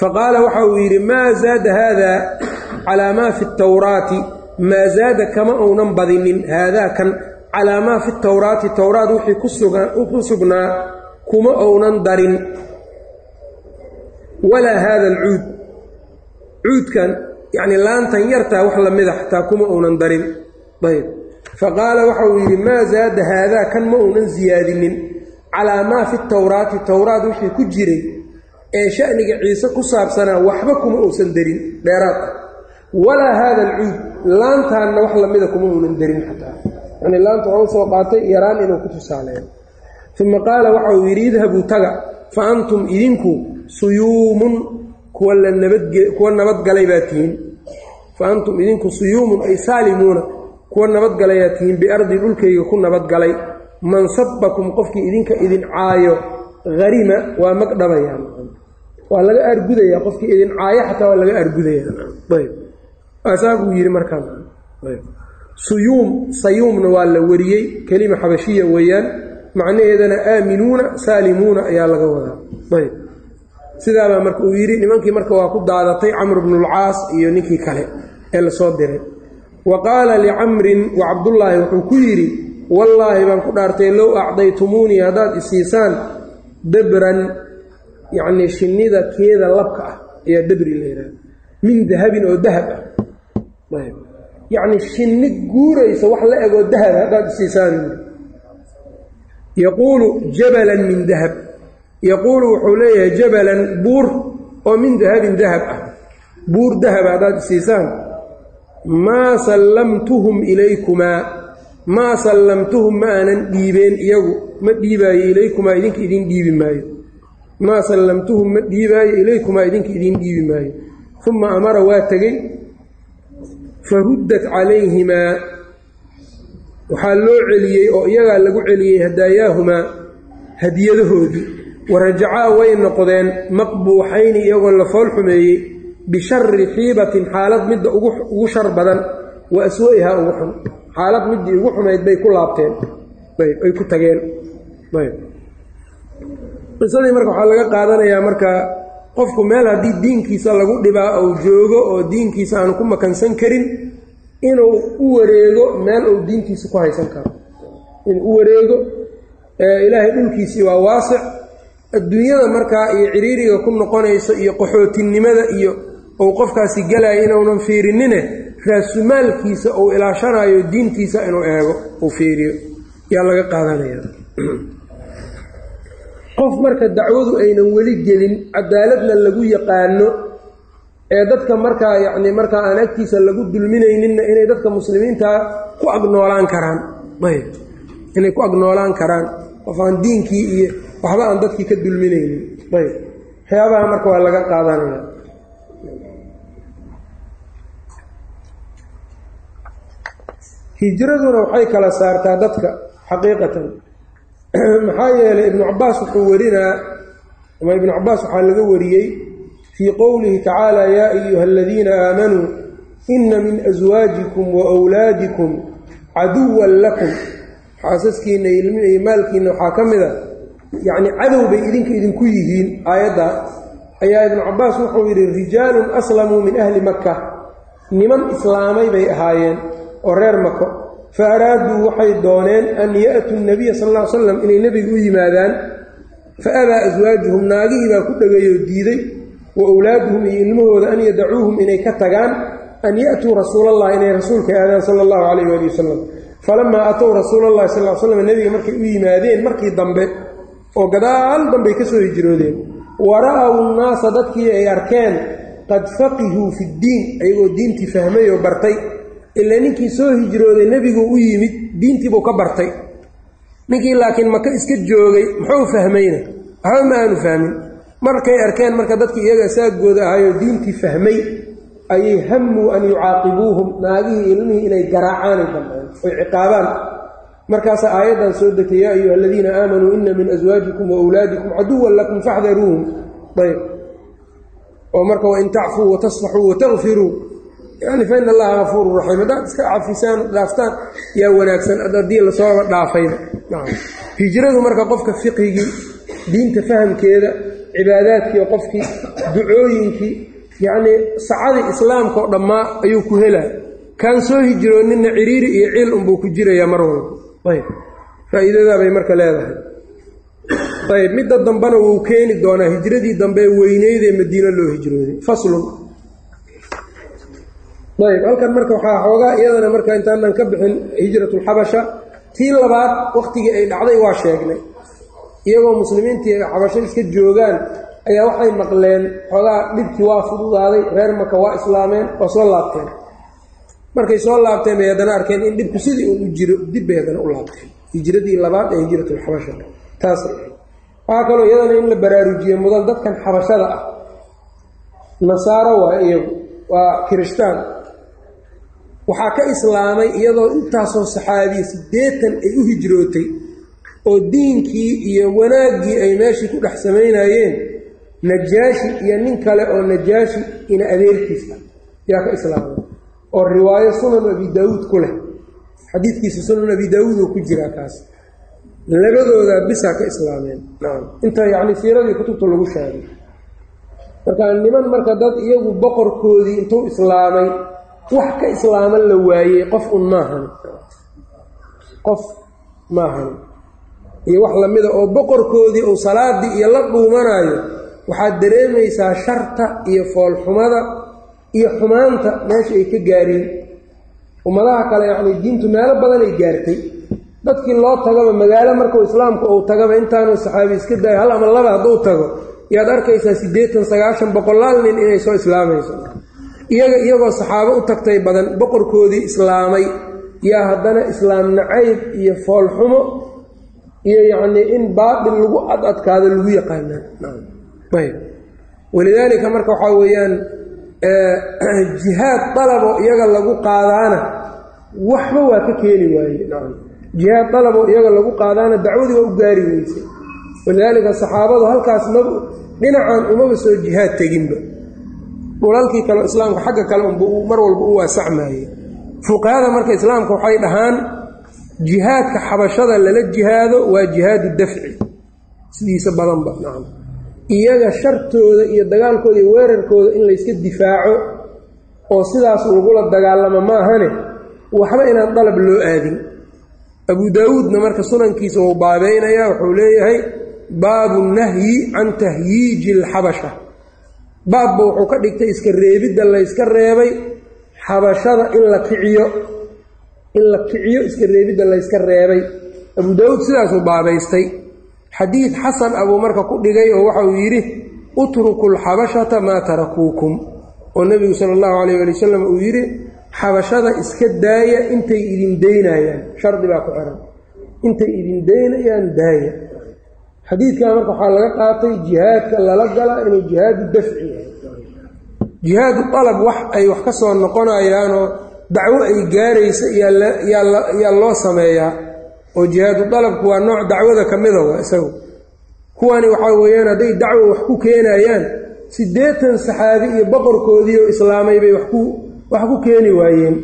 Speaker 1: Fa qaala waxa uu yidhi maa zaada haada calaa maa fi tawraati maa zaada kama uunan badinin haadaa kan calaa maa fi tawraati towraat wixii ku sugnaa kuma uunan darin. Walaa haada alcuud cuudkan yacnii laantan yartaa wax lamida xataa kuma uunan darin. Ayb fa qaala waxa uu yidhi maa zaada haadaa kan ma uunan siyaadinin calaa maa fi tawraati. Towraat wixii ku jiray ee sha'niga ciise ku saabsanaa waxba kuma uusan darin dheeraad. Ah walaa haada alcuud laantaanna wax lamida kuma uunan darin xataa. Yacnii laanta waxau soo qaatay yaraan inuu ku tusaaleeyo. Uma qaala waxa yidhi idhabuu taga fa antum idinku suyuumun kuwa kuwa nabadgalay baa tihiin. Fa antum idinku suyuumun ay saalimuuna kuwa nabadgalayaa tihiin biardi dhulkayga ku nabadgalay man sabbakum qofkii idinka idin caayo harima waa magdhabayaa waa laga aargudayaa qofkii idin caayo xataa waa laga aargudayaa saabuu yidhi markaa suyuum sayuumna waa la wariyey kelima xabashiya weeyaan. Macnaheedana aaminuuna saalimuuna ayaa laga wadaa sidaabaa marka uu yidhi nimankii marka waa ku daadatay camr bnulcaas iyo ninkii kale ee la soo diray. Wa qaala licamrin wa cabdullaahi wuxuu ku yidhi wallaahi baan ku dhaartay low acdaytumuunii haddaad isiisaan dabran yacnii shinnida keeda labka ah ayaa dabri la yidhaha min dahabin oo dahab ah. Yacnii shinni guuraysa wax la egoo dahab haddaad isiisaan yaquulu jabalan min dahab yaquulu wuxuu leeyahay jabalan buur oo min dahabin dahab ah. Buur dahaba haddaad isiisaan maa sallamtuhum ilaykumaa maa sallamtuhum ma aanan dhiibeen iyagu ma dhiibaayo ilaykumaa idinka idiin dhiibi maayo. Maa sallamtuhum ma dhiibaayo ilaykumaa idinka idiin dhiibi maayo. Uma amara waa tegey. Faruddat calayhimaa waxaa loo celiyey oo iyagaa lagu celiyey hadaayaahumaa hadiyadahoodii warajacaa way noqdeen maqbuuxayni iyagoo la fool xumeeyey bishari xiibatin xaalad midda ugu shar badan wa aswa'ihaa ugu xun. Xaalad middii ugu xumayd bay ku laabteen. Ay ku tageen. Qisadii marka waxaa laga qaadanayaa marka qofku meel haddii diinkiisa lagu dhibaa ou joogo oo diinkiisa aanu ku makansan karin inuu u wareego meel uu diintiisa ku haysan karo. Inuu u wareego ilaahay dhulkiisii waa waasic adduunyada markaa iyo ciriiriga ku noqonayso iyo qaxootinimada iyo uu qofkaasi galayo inuunan fiirinine raasumaalkiisa uu ilaashanayo diintiisa inuu eego uu fiiriyo. Yaa laga qaadanaya. Qof marka dacwadu aynan weli gelin cadaaladna lagu yaqaano ee dadka markaa yacni markaa aan agtiisa lagu dulminayninna inay dadka muslimiintaa ku agnoolaan karaan. Ayb. Inay ku agnoolaan karaan. Qof aan diinkii iyo waxba aan dadkii ka dulminaynin ayb. Waxyaabaha marka waa laga qaadanaya hijraduna waxay kala saartaa dadka xaqiiqatan. Maxaa yeelay ibnu cabaas wuxuu warinaa ama ibnu cabaas waxaa laga wariyey fii qowlihi tacaala yaa ayuha aladiina aamanuu inna min aswaajikum wa wlaadikum caduwan lakum. Xaasaskiinna iyo maalkiinna waxaa ka mid a yacni cadow bay idinka idinku yihiin. Aayadda ayaa ibnu cabaas wuxuu yidhi rijaalun aslamuu min ahli maka niman islaamay bay ahaayeen oo reer mako fa araaduu waxay dooneen an ya'tuu nabiya sal ll ly slam inay nebiga u yimaadaan. Fa abaa aswaajuhum naagihii baa ku dhegayoo diiday. Wa owlaaduhum iyo ilmahooda an yadacuuhum inay ka tagaan an ya'tuu rasuulallah inay rasuulka aadaan sala allahu calayh waali wasalam falamaa atow rasuulallahi sal l slam nebiga markay u yimaadeen markii dambe oo gadaal dambey ka soo hijroodeen. Wa ra'aw nnaasa dadkii ay arkeen qad faqihuu fi ddiin ayagoo diintii fahmay oo bartay. Ilaa ninkii soo hijrooday nebiguu u yimid diintiibuu ka bartay. Ninkii laakiin maka iska joogay muxuu fahmayna? Waxba ma aanu fahmin. Markay arkeen marka dadkii iyaga saagooda ahayoo diintii fahmay ayay hammuu an yucaaqibuuhum naagihii ilmihii inay garaacaanay damceen oy ciqaabaan markaasaa aayaddan soo degtay yaa ayuha aladiina aamanuu ina min aswaajikum wa wlaadikum caduwan lakum faxdaruuhum ayb oo marka wain tacfuu watasfaxuu watakfiruu yani fa ina allaha gafuuru raxiim haddaad iska cafisaan dhaaftaan yaa wanaagsan. Haddii lasooba dhaafayba hijradu marka qofka fiqhigii diinta fahamkeeda cibaadaadkii qofkii ducooyinkii yacnii sacadii islaamka oo dhammaa ayuu ku helaa. Kaan soo hijrooninna ciriiri iyo ciil unbuu ku jirayaa mar walba ayb. Faa'iidadaa bay marka leedahay. Ayb midda dambena wuu keeni doonaa. Hijradii dambe ee weyneydee madiino loo hijrooday. Faslun. Ayb halkan marka waxaa xoogaa iyadana marka intaanan ka bixin hijratulxabasha tii labaad wakhtigii ay dhacday waa sheegnay. Iyagoo muslimiintii xabasho iska joogaan ayaa waxay maqleen xoogaa dhibkii waa fududaaday reer maka waa islaameen waa soo laabteen markay soo laabteen bay haddana arkeen in dhibku sidii uun u jiro dib bay haddana u laabteen. Hijradii labaad ee hijratulxabasha taasay ahayd. Waxaa kaloo iyadana in la baraarujiye mudan dadkan xabashada ah. Nasaaro waa iyagu waa kirishtaan waxaa ka islaamay iyadoo intaasoo saxaabiya siddeetan ay u hijrootay oo diinkii iyo wanaaggii ay meeshii ku dhex samaynayeen najaashi iyo nin kale oo najaashi ina adeerkiis ah yaa ka islaamay oo riwaayo sunan abi daawuud ku leh. Xadiidkiisa sunan abi daawuud oo ku jiraa kaas labadoodaa bisaa ka islaameen. Inta yacni siiradii kutubta lagu sheegay. Marka niman marka dad iyagu boqorkoodii intuu islaamay wax ka islaaman la waayey qof un maahan qof maahan iyo wax lamida oo boqorkoodii uu salaadii iyo la dhuumanaayo waxaad dareemaysaa sharta iyo foolxumada iyo xumaanta meesha ay ka gaareen. Ummadaha kale yacni diintu meelo badanay gaartay. Dadkii loo tagaba magaalo markuu islaamku uu tagaba intaanu saxaabi iska daayo hal ama laba hadduu tago yaad arkaysaa siddeetan sagaashan boqolaal nin inay soo islaamayso. Iyaga iyagoo saxaabo u tagtay badan boqorkoodii islaamay yaa haddana islaam nacayb iyo foolxumo iyo yacnii in baatil lagu ad adkaado lagu yaqaanaa ayb walidaalika marka waxaa weeyaan jihaad dalabo iyaga lagu qaadaana waxba waa ka keeni waaye. Jihaad dalabo iyaga lagu qaadaana dacwadii waa u gaari weysay. Walidaalika saxaabadu halkaas ma dhinacan umaba soo jihaad teginba. Dhulalkii kale islaamka xagga kale unba mar walba u waasacmaayey. Fuqahada marka islaamka waxay dhahaan jihaadka xabashada lala jihaado waa jihaadu dafci. Sidiisa badanba iyaga shartooda iyo dagaalkooda iyo weerarkooda in layska difaaco oo sidaas lagula dagaalamo maahane waxba inaan dalab loo aadin. Abu daawuudna marka sunankiisa wuu baabeynaya wuxuu leeyahay baabu nahyi can tahyiiji alxabasha baabba wuxuu ka dhigtay iska reebidda layska reebay xabashada in la kiciyo in la kiciyo iska reebidda layska reebay. Abu daawuud sidaasuu baabaystay xadiid xasan abuu marka ku dhigay oo waxa uu yidhi utruku lxabashata maa tarakuukum. Oo nebigu sala allahu calayh ali wasalam uu yidhi xabashada iska daaya intay idin daynayaan. Shardi baa ku xiran. Intay idin daynayaan daaya. Xadiidkan marka waxaa laga qaatay jihaadka lala gala inuu jihaadu dafci yahay. Jihaadu dalab wax ay wax ka soo noqonayaanoo dacwo ay gaaraysa yaa loo sameeyaa oo jihaadu dalabku waa nooc dacwada ka mida waa isagu. Kuwani waxaa weeyaan hadday dacwo wax ku keenayaan siddeetan saxaabi iyo boqorkoodii oo islaamay bay wax ku keeni waayeen.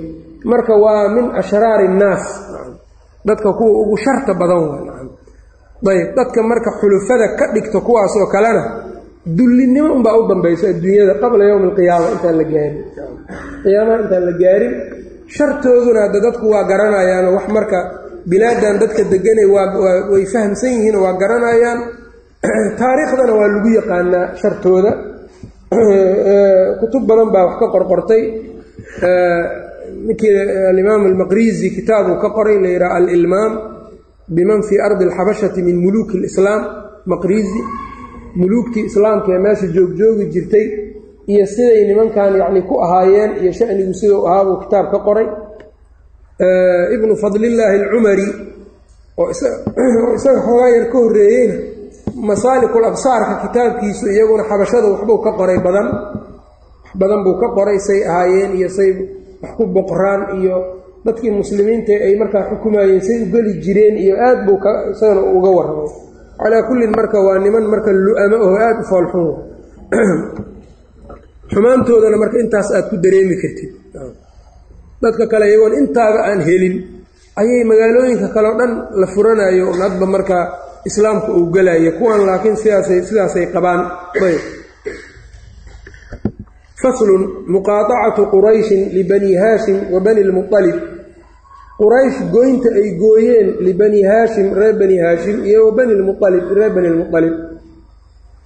Speaker 1: Marka waa min ashraari innaas dadka kuwa ugu sharta badan waa ayb dadka marka xulufada ka dhigto kuwaasoo kalena dullinimo unbaa u dambaysa adduunyada qabla yowmi alqiyaama intaan la gaarin. Qiyaamaha intaan la gaarin shartooduna hadda dadku waa garanayaanoo wax marka bilaadan dadka deganay way fahamsan yihiin oo waa garanayaan. Taariikhdana waa lagu yaqaanaa shartooda. Kutub badan baa wax ka qorqortay. Ninkii alimaam almaqrizi kitaabuu ka qoray la yidhaha alilmaam biman fii ardi alxabashati min muluuki lislaam maqrizi muluugtii islaamka ee meesha joogjoogi jirtay iyo siday nimankan yacni ku ahaayeen iyo shanigu sidau ahaa buu kitaab ka qoray ibnu fadlillaahi alcumari oo isaga xoogaa yar ka horreeyeyna masaalikul absaarka kitaabkiisu iyaguna xabashada waxbuu ka qoray badan wax badan buu ka qoray say ahaayeen iyo say wax ku boqraan iyo dadkii muslimiinta ay markaa xukumayeen say u geli jireen iyo aad buu isagana uga warramay. Calaa kullin marka waa niman marka lu-amo oo aada u foolxun. Xumaantoodana marka intaas aad ku dareemi kartid dadka kale iyagoon intaaba aan helin. Ayay magaalooyinka kaleo dhan la furanayo un hadba markaa islaamka uu gelayo kuwan laakiin sidaasay sidaasay qabaan. Ayb. Faslun muqaatacatu qurayshin libani haashim wa bani lmualib quraysh goynta ay gooyeen libani haashim reer bani haashim iyo wa bani lmualib reer bani lmualib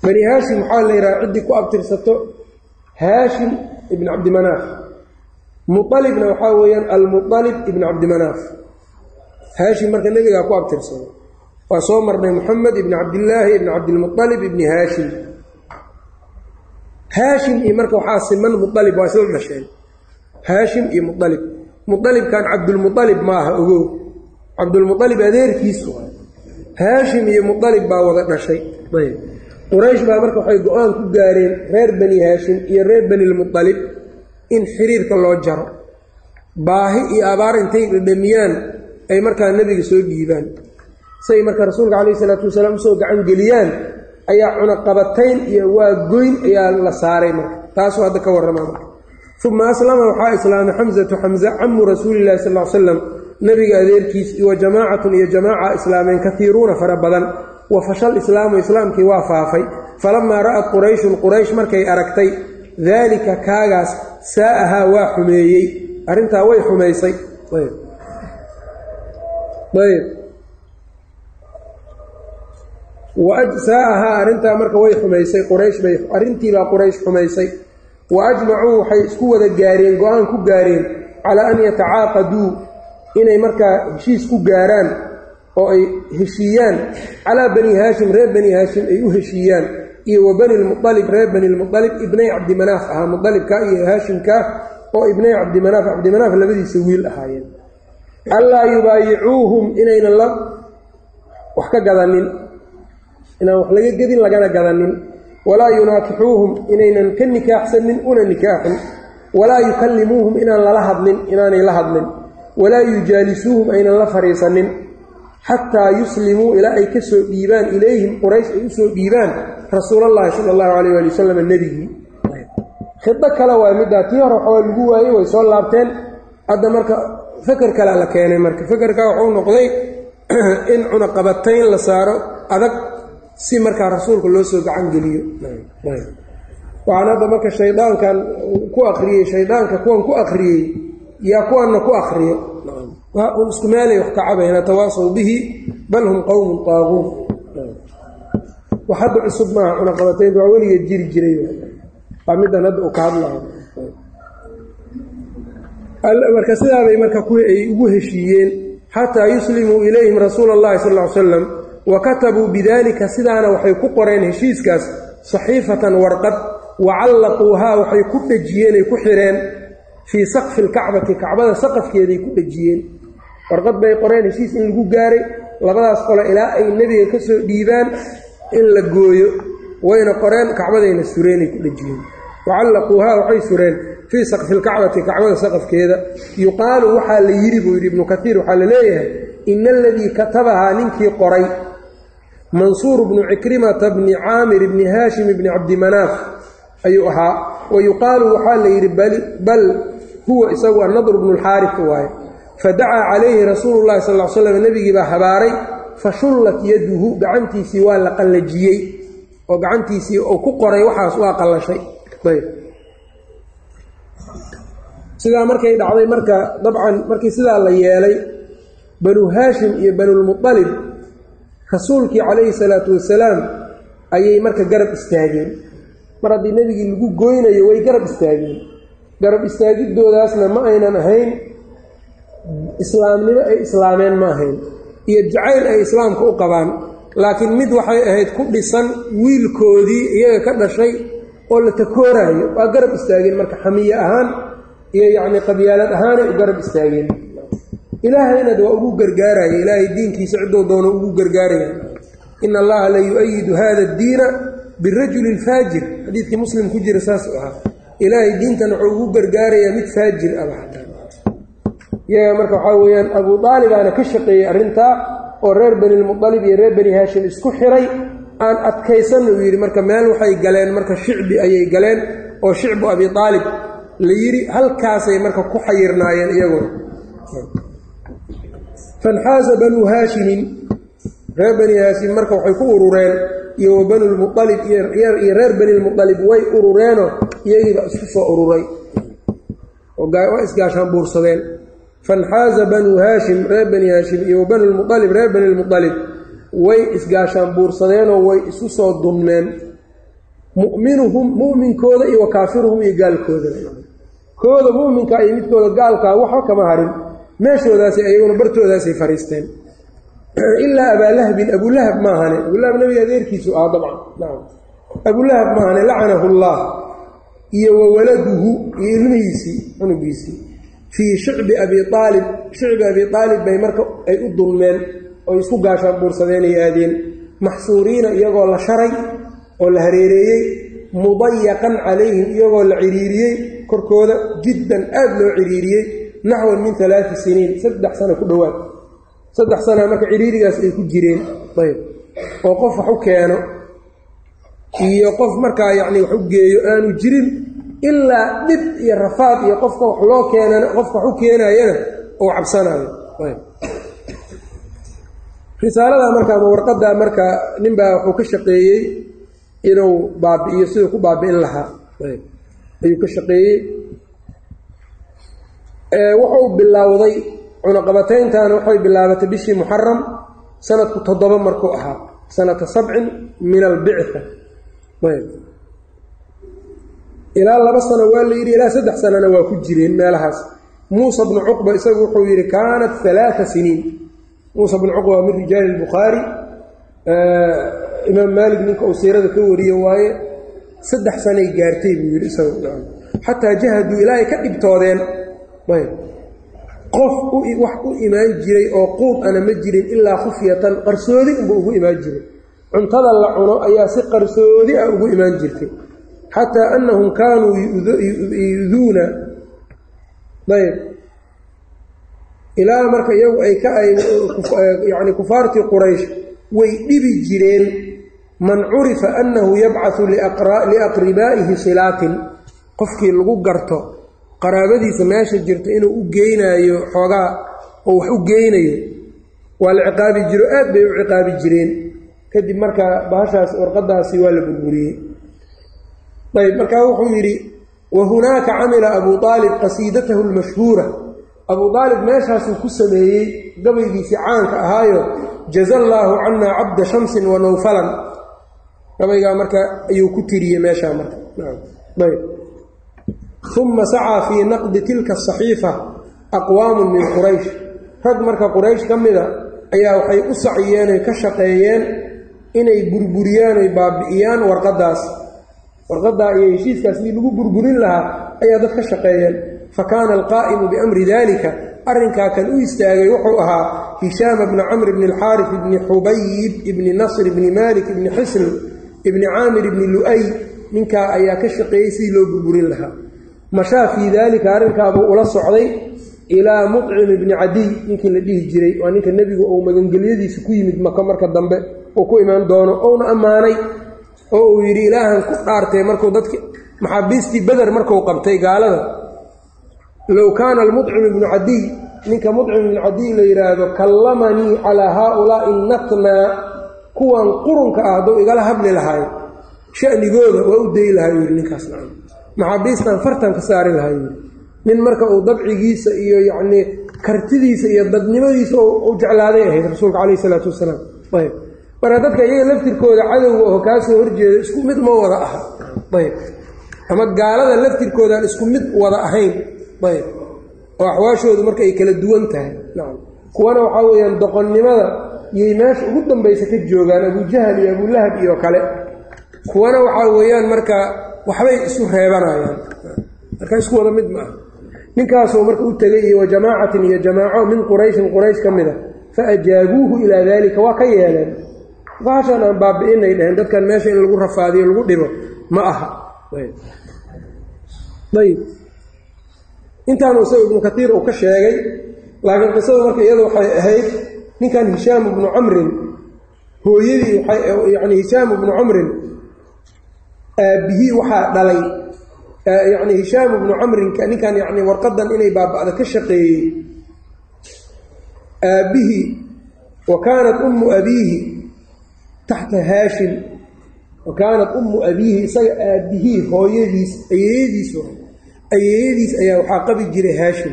Speaker 1: bani haashim waxaa la yidhaha ciddii ku abtirsato haashim ibn cabdimanaaf mualibna waxaa weeyaan almualib ibn cabdimanaaf haashim marka nebigaa ku abtirsado waa soo marnay moxamed ibni cabdillaahi ibni cabdilmualib ibni haashim haashim iyo marka waxaa siman mualib waa isla dhasheen haashim iyo mualib mualibkan cabdulmualib ma aha cabdulmualib adeerkiisu haashim iyo mualib baa wada dhashay. Ayb. Quraysh baa marka waxay go'aan ku gaareen reer bani haashim iyo reer banilmualib in xiriirka loo jaro. Baahi iyo abaar intay dhadhamiyaan ay markaa nebiga soo dhiibaan. Say marka rasuulka calayhi salaatu wasalaam u soo gacan geliyaan ayaa cunaqabatayn iyo waa goyn ayaa la saaray marka. Taasuu hadda ka warramaa marka uma aslama waxaa islaamay xamsatu xamse camu rasuulillahi sal l slam nebiga adeerkiis wa jamaacatun iyo jamaaca islaameen katiiruuna fara badan. Wa fashal islaamu islaamkii waa faafay. Falamaa ra'at qurayshun quraysh markay aragtay daalika kaagaas saa'ahaa waa xumeeyey. Arrintaa way xumaysay. Ayb. Saa'ahaa arrintaa marka way xumaysay. Quraysh bay arrintiibaa quraysh xumaysay. Wa ajmacuu waxay isku wada gaareen go'aan ku gaareen calaa an yatacaaqaduu inay markaa heshiis ku gaaraan oo ay heshiiyaan calaa bani haashim reer bani haashim ay u heshiiyaan iyo wa bani lmualib reer bani lmualib ibnay cabdimanaaf ahaa mualibka iyo haashimka oo ibnay cabdimanaaf cabdimanaaf labadiisa wiil ahaayeen. Allaa yubaayicuuhum inaynan la wax ka gadanin inaan wax laga gedin lagana gadanin. Walaa yunaakixuuhum inaynan ka nikaaxsanin una nikaaxin. Walaa yukallimuuhum inaan lala hadlin inaanay la hadlin. Walaa yujaalisuuhum aynan la fadhiisanin xataa yuslimuu ilaa ay ka soo dhiibaan ilayhim quraysh ay u soo dhiibaan rasuulallaahi sala allahu calayh waali wasalam nebigii khido kale waa middaa tii hore waxaa lagu waayey way soo laabteen hadda marka feker kalea la keenay marka fekerka wuxuu noqday in cunaqabatayn la saaro adag si markaa rasuulka loo soo gacan geliyo waxaan hadda marka shaydaankan ku akriyey shaydaanka kuwan ku akriyey yaa kuwanna ku akriyo un isku meelay wax ka cabayna tawaasaw bihi bal hum qowmun taaquun wax hadda cusub maaha cunaqabataynta waa weligeed jiri jiray waa middan hadda uu ka hadlayo marka sidaabay marka kuwii ay ugu heshiiyeen xataa yuslimuu ilayhim rasuula allahi sal ly salam wa katabuu bidalika sidaana waxay ku qoreen heshiiskaas saxiifatan warqad wa callaquuhaa waxay ku dhejiyeen ay ku xireen fii saqfi lkacbati kacbada saqafkeeday ku dhejiyeen warqad bay qoreen heshiis in lagu gaaray. Labadaas qole ilaa ay nebiga ka soo dhiibaan in la gooyo wayna qoreen kacbadayna sureenay ku dhejiyeen wacallaquuhaa waxay sureen fii saqfi lkacbati kacbada saqafkeeda. Yuqaalu waxaa la yidhi buu yidhi ibnu kaiir waxaa la leeyahay ina aladii katabahaa ninkii qoray mansuur bnu cikrimata bni caamir bni haashim bni cabdimanaaf ayuu ahaa. Wa yuqaalu waxaa la yidhi bal huwa isagu annadru bnu lxaarif waaye fadacaa calayhi rasuulu llahi sal slam nebigii baa habaaray fashullat yaduhu gacantiisii waa la qallajiyey oo gacantiisii uu ku qoray waxaas waa qallashay. Sidaa markay dhacday marka dabcan markii sidaa la yeelay banu haashim iyo banulmualib rasuulkii calayhi salaatu wasalaam ayay marka garab istaageen. Mar haddii nebigii lagu goynayo way garab istaageen. Garab istaagidoodaasna ma aynan ahayn islaamnimo ay islaameen ma ahayn iyo jacayl ay islaamka u qabaan laakiin mid waxay ahayd ku dhisan wiilkoodii iyaga ka dhashay oo la takooraayo waa garab istaageen marka xamiye ahaan iyo yacnii qabyaalad ahaanay u garab istaageen ilaahaynad waa ugu gargaaraya ilaahay diinkiisa ciddou doono ugu gargaaraya. Ina allaha la yu-ayidu hada addiina birajuli lfaajir xadiidkii muslim ku jira saasuu ahaa. Ilaahay diintan wuxuu ugu gargaarayaa mid faajir aba iyaga marka waxaa weeyaan abuu daalibaana ka shaqeeyey arrintaa oo reer benilmualib iyo reer beni haashim isku xiray aan adkaysanna uu yidhi marka meel waxay galeen marka shicbi ayay galeen oo shicbu abi aalib la yidhi halkaasay marka ku xayirnaayeen iyaguna fanxaaza banuu haashimin reer beni haashim marka waxay ku urureen iyo wa banulmualib iyo reer benilmualib way urureenoo iyagiiba isku soo ururay. Waa isgaashaan buursadeen fanxaaza banuu haashim reer beni haashim iyo banulmualib reer benilmualib way isgaashaan buursadeenoo way isu soo dunmeen mu'minuhum mu'minkooda iyo wa kaafiruhum iyo gaalkooda. Kooda mu'minka iyo midkooda gaalkaa waxba kama harin. Meeshoodaasi ayaguna bartoodaasay fariisteen. Ilaa abaalahbin abulahab maahane abulahab nebiga adeerkiisu ah dabcan. Abulahab maahane lacanahu allah. Iyo wa waladuhu iyo ilmihiisii cunugiisii fii shicbi abi aalib shicbi abi aalib bay marka ay u dulmeen oy isku gaashaan buursadeenay aadeen. Maxsuuriina iyagoo la sharay oo la hareereeyey mudayaqan calayhim iyagoo la ciriiriyey korkooda jiddan aad loo ciriiriyey naxwan min alaai siniin saddex sano ku dhowaad saddex sana marka ciriirigaas ay ku jireen. Ayb. Oo qof wax u keeno iyo qof markaa yacni wax u geeyo aanu jirin ilaa dhib iyo rafaad iyo qofka wax loo keenana qofka u keenayana ou cabsanayo risaalada marka ama warqaddaa marka ninbaa wuxuu ka shaqeeyey inuu baabi'iyo siduu ku baabi'in lahaa. Ayuu ka shaqeeyey. Wuxuu bilowday cunaqabatayntaana waxay bilaabatay bishii muxaram sanadku toddoba markuu ahaa sanata sabcin min albictha ayb ilaa laba sano waa la yidhi ilaa saddex sanona waa ku jireen meelahaas. Muusa bnu cuqba isagu wuxuu yidhi kaanat alaaa siniin. Muusa bnu cuqba waa min rijaali lbukhaari imaam maalik ninka uu siirada ka wariye waaye saddex sanay gaartay buu yidhi isaga xataa jahaduu ilaahay ka dhibtoodeen. Qof wax u imaan jiray oo quud ana ma jirin ilaa khufyatan qarsoodi unba ugu imaan jiray. Cuntada la cuno ayaa si qarsoodi ah ugu imaan jirtay xataa annahum kaanuu yuduuna ayb. Ilaa marka iyagu ay ka yani kufaartii quraysh way dhibi jireen man curifa annahu yabcatu liaqribaa'ihi silaatin. Qofkii lagu garto qaraabadiisa meesha jirta inuu u geynaayo xoogaa oo wax u geynayo waa la ciqaabi jiro aad bay u ciqaabi jireen. Kadib markaa bahashaas warqadaasi waa la burburiyey ayb markaa wuxuu yidhi wa hunaaka camila abuu aalib qasiidatahu lmashhuura abuu aalib meeshaasuu ku sameeyey gabaygiisii caanka ahaayo jaza allaahu cannaa cabda shamsin wa nawfalan. Gabaygaa marka ayuu ku tiriyey meeshaa marka. Ayb. Uma sacaa fii naqdi tilka asaxiifa aqwaamun min quraysh. Rag marka quraysh ka mida ayaa waxay u saciyeen oy ka shaqeeyeen inay burburiyaan oy baabi'iyaan warqadaas warqadaa iyo heshiiskaas sidii lagu burburin lahaa ayaa dad ka shaqeeyeen. Fa kaana alqaa'imu biamri dalika arrinkaa kan u istaagay wuxuu ahaa hishaama bni camr bni alxaarif ibni xubayib ibni nasr ibni malik ibni xisn ibni caamir ibni lu'ay ninkaa ayaa ka shaqeeyey sidii loo burburin lahaa. Mashaa fii daalika arrinkaabuu ula socday ilaa mucim ibni cadiy ninkii la dhihi jiray waa ninka nebigu uu magangelyadiisa ku yimid maka marka dambe uu ku imaan doono ouna ammaanay oo uu yidhi ilaahan ku dhaartay markuu dadki maxaabiistii beder markuu qabtay gaalada. Low kaana almucim ibnu cadiy ninka mucim ibnu cadiy la yidhaahdo kallamanii calaa haaulaai natnaa kuwan qurunka ah hadduu igala hadli lahaayo shanigooda waa u dayi lahaa yidhi ninkaas maxaabiistan fartan ka saari lahaa yidhi. Nin marka uu dabcigiisa iyo yacnii kartidiisa iyo dadnimadiisa u jeclaaday ahayd rasuulka calayhi isalaatu wasalaam. Ayb marka dadka iyaga laftirkooda cadowga oo kaa soo horjeeda isku mid ma wada aha. Ayb. Ama gaalada laftirkoodaan isku mid wada ahayn. Ayb. Oo axwaashoodu marka ay kala duwan tahay. Kuwana waxaa weeyaan doqonnimada iyay meesha ugu dambaysa ka joogaan abujahal iyo abulahab iyo kale. Kuwana waxaa weeyaan marka waxbay isu reebanayaan. Marka isku wada mid ma ah ninkaasoo marka u tegay iyo wa jamaacatin iyo jamaaco min qurayshin quraysh ka mid a fa ajaabuuhu ilaa daalika waa ka yeeleen bahashaan aan baabi'inay dheheen dadkan meesha in lagu rafaadiyo lagu dhibo ma aha. Ayb. Intaanu isaga ibnu katiir uu ka sheegay laakiin qisadu marka iyada waxay ahayd ninkan hishaam ibnu camrin hooyadii yani hishaam ibnu camrin aabbihii waxaa dhalay. Yani hishaam ibnu camrin ninkan yani warqadan inay baaba'da ka shaqeeyey aabbihii wa kaanat ummu abiihi taxta haashim wa kaanat ummu abiihi isaga aabbihii hooyadiis ayeeyadiis ayeeyadiis ayaa waxaa qabi jiray haashim.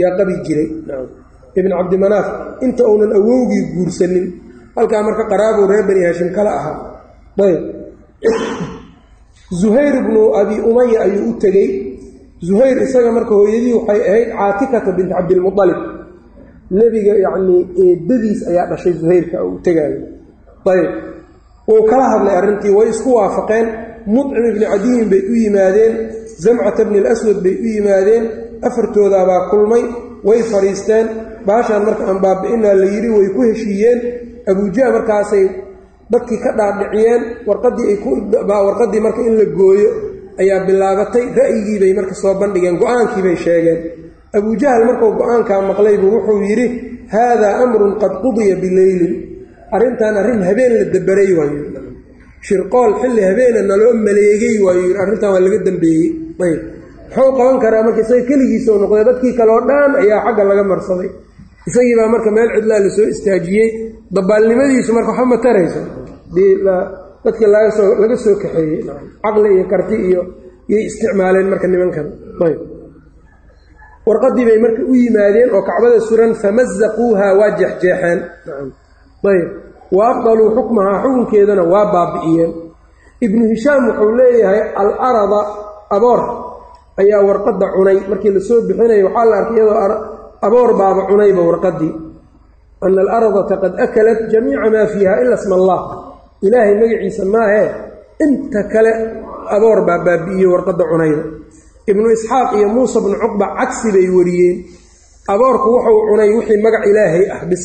Speaker 1: Yaa qabi jiray. Ibn cabdimanaaf inta uunan awowgii guursanin halkaa marka qaraabuu reer bani haashim kala ahaa ayb. Zuhayr ibnu abi umaya ayuu u tegey. Zuhayr isaga marka hooyadii waxay ahayd caatikata bint cabdilmualib nebiga yacnii eedadiis ayaa dhashay zuhayrka u tegaayo ayb. Wuu kala hadlay arrintii way isku waafaqeen. Mucim ibni cadiyin bay u yimaadeen. Zamcata bni alaswad bay u yimaadeen. Afartoodaabaa kulmay. Way fadhiisteen baashaan marka aan baabi'inaa la yidhi way ku heshiiyeen. Abujaha markaasay dadkii ka dhaadhiciyeen. Warqaddii warqaddii marka in la gooyo ayaa bilaabatay. Ra'yigii bay marka soo bandhigeen. Go'aankii bay sheegeen. Abujahal markuu go'aankaa maqlaybu wuxuu yidhi haadaa amrun qad qudiya bileylin arrintan arrin habeen la dabaray waayo. Shirqool xilli habeena naloo maleegay waayo yidhi arrintan waa laga dambeeyey. Ayb muxuu qaban karaa marka isaga keligiisoo noqday dadkii kale oo dhan ayaa xagga laga marsaday. Isagii baa marka meel cidlaa la soo istaajiyey dabaalnimadiisu marka waxba ma tarayso. Dadkii lagasoo laga soo kaxeeyey caqli iyo karti iyo iyay isticmaaleen marka nimankan. Ayb warqadii bay marka u yimaadeen oo kacbada suran famazaquuha waa jeexjeexeen ayb. Wa afdaluu xukmahaa xukunkeedana waa baabi'iyeen. Ibnu hishaam wuxuu leeyahay al-arada aboor ayaa warqadda cunay. Markii la soo bixinayo waxaa la arkay iyadoo aboor baaba cunayba warqadii ana alardata qad akalat jamiica maa fiiha ila sma allah. Ilaahay magaciisa maahee inta kale aboor baa baabi'iyey warqadda cunayda. Ibnu isxaaq iyo muusa bnu cuqba cagsi bay wariyeen. Aboorku wuxuu cunay wixii magac ilaahay ah bis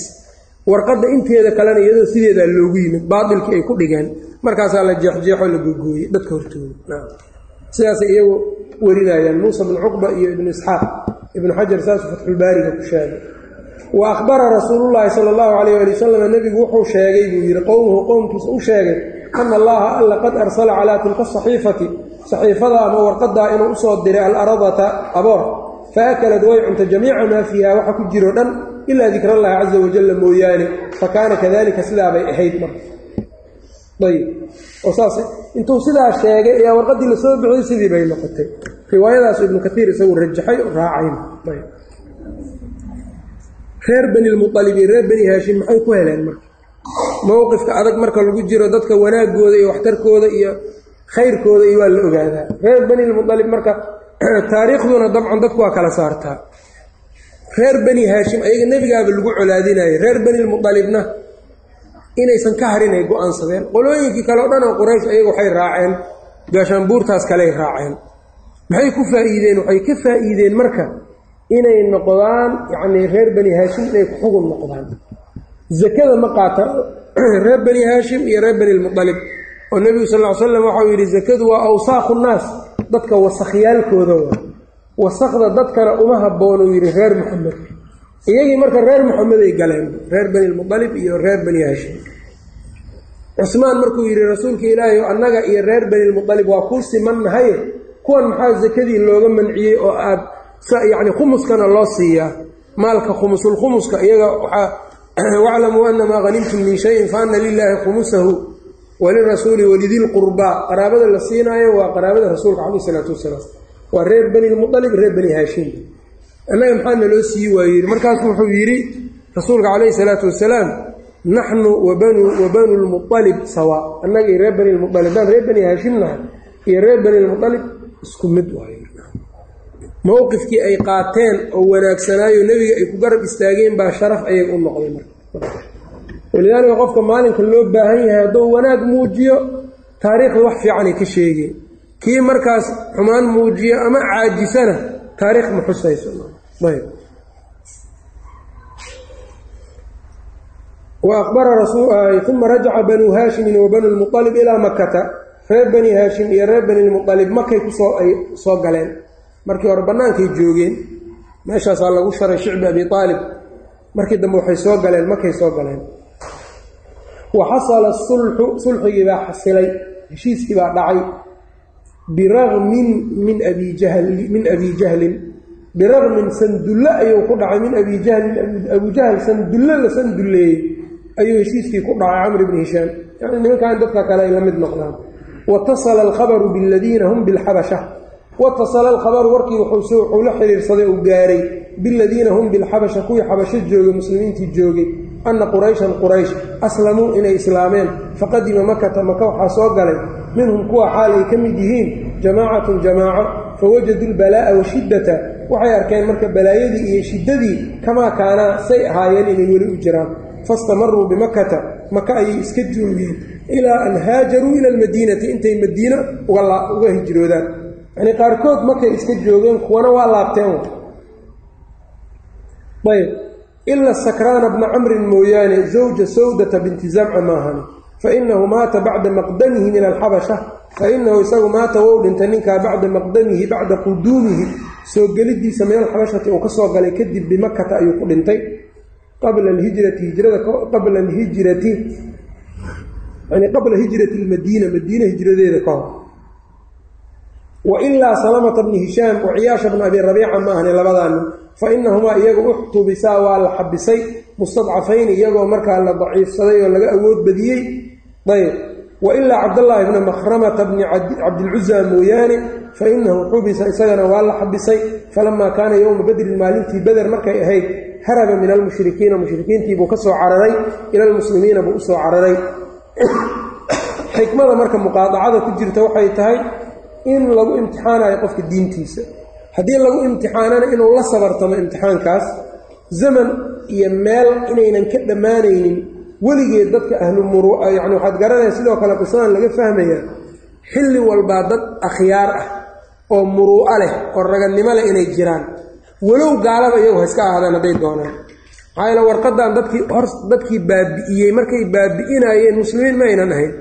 Speaker 1: warqadda inteeda kalena iyadoo sideedaa loogu yimid baatilkii ay ku dhigeen markaasaa la jeexjeexoo la gogooyey dadka hortooda. Sidaasay iyagu warinayaan muusa bnu cuqba iyo ibnu isxaaq. Ibnu xajar saasuu fatxulbaariga ku sheegay. Wa akhbara rasuulullaahi sala allahu calayh ali wasalam nebigu wuxuu sheegay buu yidhi qowmuhu qowmkiisa u sheegay ana allaha alla qad arsala calaa tilka saxiifati saxiifada ama warqadaa inuu u soo diray alaradata aboor fa akalad way cunta jamiica maa fiiha waxa ku jiro dhan ilaa dikrallahi caza wajalla mooyaane fa kaana kadalika sidaabay ahayd marka ayb oo saas intuu sidaa sheegay ayaa warqaddii la soo bixiyey sidii bay noqotay. Riwaayadaasu ibnu kaiir isagu rajaxay raacayn reer bani lmualib reer bani haashim maxay ku heleen marka? Mowqifka adag marka lagu jiro dadka wanaagooda iyo waxtarkooda iyo khayrkooda iyo waa la ogaadaa. Reer bani lmualib marka taariikhduna dabcan dadku waa kala saartaa reer bani haashim ayaga nebigaaba lagu colaadinayay reer bani lmualibna inaysan ka harin ay go'aansadeen qolooyinkii kale o dhan oo quraysh ayaga waxay raaceen gaashaanbuurtaas kaley raaceen. Maxay ku faa'iideen? Waxay ka faa'iideen marka inay noqdaan yacnii reer bani haashim inay ku xugun noqdaan. Zakada ma qaata reer bani haashim iyo reer bani lmualib oo nebigu sal ll ly slam waxau yidhi zakadu waa awsaaqu nnaas dadka wasakyaalkooda waa wasakda dadkana uma habboonuu yidhi reer moxamed iyagii marka reer moxameday galeen reer bani lmualib iyo reer bani haashim cusmaan markuu yidhi rasuulka ilaahi annaga iyo reer bani lmualib waa kuu simannahay kuwan maxaa zakadii looga manciyey oo aad yacni khumuskana loo siiyaa maalka khumusulkhumuska iyaga waclamuu anamaa hanimtum min shayin fa ana lilaahi khumusahu walirasuuli walidilqurbaa qaraabada la siinaayo waa qaraabada rasuulka caleyh isalaatu wasalaam waa reer bani lmualib reer bani haashim. Annaga maxaa naloo sii waaye yidhi markaasu wuxuu yidhi rasuulka calayhi salaatu wasalaam naxnu wa banu lmualib sawa. Annaga iyo reer bani lmualib daan reer bani haashim nahay iyo reer bani lmualib isku mid waayo mowqifkii ay qaateen oo wanaagsanaayo nebiga ay ku garab istaageen baa sharaf ayaga u noqday marka. Walidaalika qofka maalinka loo baahan yahay hadduu wanaag muujiyo taariikhda wax fiicanay ka sheegeen kii markaas xumaan muujiyo ama caajisana taariikh ma xusayso. Uma rajaca banuu haashimin wa banu lmualib ilaa makata reer bani haashim iyo reer bani lmualib makay ku soo ay soo galeen. Markii hore bannaankay joogeen. Meeshaasaa lagu sharay shicbi abi aalib markii dambe waxay soo galeen makay soo galeen. Wa xasala sulxu sulxigii baa xasilay heshiiskii baa dhacay min abi jahli min abi jahlin. Biragmin sandulle ayuu ku dhacay min abi jahlin abu jahl sandulle la sandulleeyey ayuu heshiiskii ku dhacay camr bni hishaam. Yani nimankan dadka kale ay la mid noqdaan. Watasala alkhabaru biladiina hum bilxabasha. Watasala alkhabaru warkii wuxuu la xiriirsaday uu gaaray biladiina hum bilxabasha kuwii xabasho joogay muslimiintii joogay anna qurayshan quraysh aslamuu inay islaameen. Faqadima makata maka waxaa soo galay minhum kuwa xaal ay ka mid yihiin jamaacatun jamaaco fawajaduu lbalaa'a washiddata waxay arkeen marka balaayadii iyo shiddadii kamaa kaanaa say ahaayeen inay weli u jiraan. Fastamaruu bimakata maka ayay iska joogeen ilaa an haajaruu ila almadiinati intay madiino uga hijroodaan. Yacnii qaarkood markay iska joogeen kuwana waa laabteen. Ayb ila sakraana bna camrin mooyaane zawja sawdata binti zamca maahani fainahu maata bacda maqdamihi min alxabasha fainahu isagu maata wou dhintay ninkaa bacda maqdamihi bacda quduumihi soo gelidiisa min alxabashati uu ka soo galay kadib bimakata ayuu ku dhintay qabla alhijrati hijrada qabla alhijrati yani qabla hijrati lmadiina madiina hijradeeda ka hor wa ilaa salamata bni hishaam wa ciyaasha bna abi rabiica ma ahni labadaani fa inahumaa iyaga uxtubisaa waa la xabisay mustadcafayni iyagoo markaa la daciifsaday oo laga awood badiyey ayb wa ilaa cabdallaahi bna makhramata bni cabdilcuza mooyaane fa inahu xubisa isagana waa la xabisay. Falamaa kaana yowma badrin maalintii beder markay ahayd haraba min almushrikiina mushrikiintiibuu ka soo cararay ila almuslimiina buu u soo cararay. Xikmada marka muqaadacada ku jirta waxay tahay in lagu imtixaanayo qofka diintiisa. Haddii lagu imtixaanana inuu la sabartamo imtixaankaas zaman iyo meel inaynan ka dhammaanaynin weligeed dadka ahlu muru yani waxaad garanaya sidoo kale qisadan laga fahmaya xilli walbaa dad akhyaar ah oo muruu'a leh oo raganimo leh inay jiraan. Walow gaalaba iyagu ha iska ahaadeen hadday doonaan. Maxaa yaele warqadan dadkii hor dadkii baabi'iyey markay baabi'inayeen muslimiin ma aynan ahayn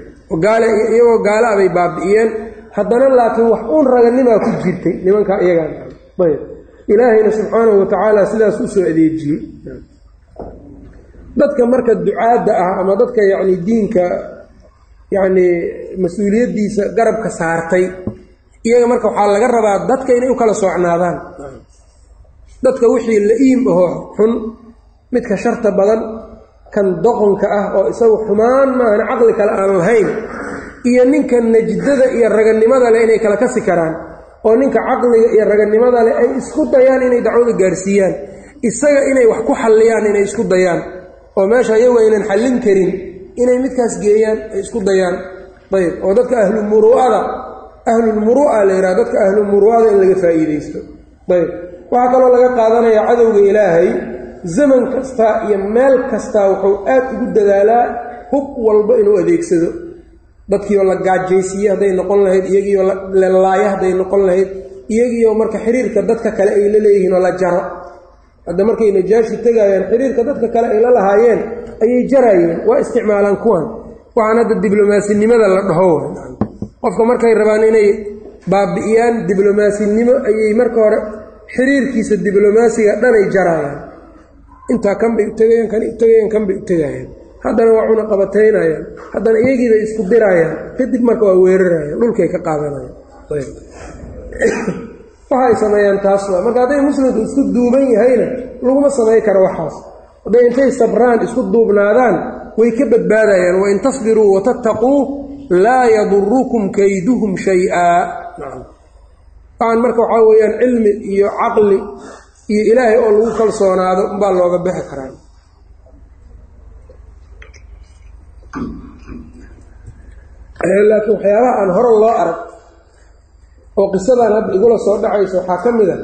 Speaker 1: iyagoo gaala abay baabi'iyeen haddana laakiin wax uun raganimaa ku jirtay nimankaa iyagaan. Ayb ilaahayna subxaanahu watacaala sidaas u soo adeejiyey dadka marka ducaadda ah ama dadka yacni diinka yacni mas'uuliyaddiisa garabka saartay iyaga marka waxaa laga rabaa dadka inay u kala soocnaadaan. Dadka wixii la-iim ahoo xun midka sharta badan kan doqonka ah oo isagu xumaan maahan caqli kale aan lahayn iyo ninka najdada iyo raganimada leh inay kala kasi karaan oo ninka caqliga iyo raganimada leh ay isku dayaan inay dacwada gaarsiiyaan isaga inay wax ku xalliyaan inay isku dayaan oo meesha iyagu aynan xallin karin inay midkaas geeyaan ay isku dayaan. Ayb oo dadka ahlumuru'ada ahlulmuru'a la yidhaha dadka ahlumuru'ada in laga faa'iidaysto. Ayb waxaa kaloo laga qaadanayaa cadowga ilaahay zaman kasta iyo meel kastaa wuxuu aad ugu dadaalaa hub walba inuu adeegsado. Dadkiioo la gaajaysiiye hadday noqon lahayd iyagiioo lelaayo hadday noqon lahayd iyagiioo marka xiriirka dadka kale ay la leeyihiin oo la jaro hadda markay najaashi tegayaan xiriirka dadka kale ay la lahaayeen ayay jaraayeen waa isticmaalaan kuwan. Waxaan hadda diblomasinimada la dhaho. Qofka markay rabaan inay baabi'iyaan diblomasinimo ayay marka hore xiriirkiisa diblomaasiga dhanay jaraayaan intaa kan bay u tegayaan kan u tegayaan kan bay u tegayaan haddana waa cuna qabataynayaan haddana iyagiibay isku diraayaan kadib marka waa weerarayaan dhulkay ka qaadanayaan waxay sameeyaan taas waa marka hadday muslimku isku duuban yahayna laguma samay karo waxaas. Hadday intay sabraan isku duubnaadaan way ka badbaadayaan. Wain tasbiruu watattaquu laa yadurukum kayduhum shay-aa waxaan marka waxaa weeyaan cilmi iyo caqli iyo ilaahay oo lagu kalsoonaado umbaa looga bixi karaa. Laakiin waxyaabaha aan hore loo arag oo qisadan hadda igula soo dhacayso waxaa ka mid a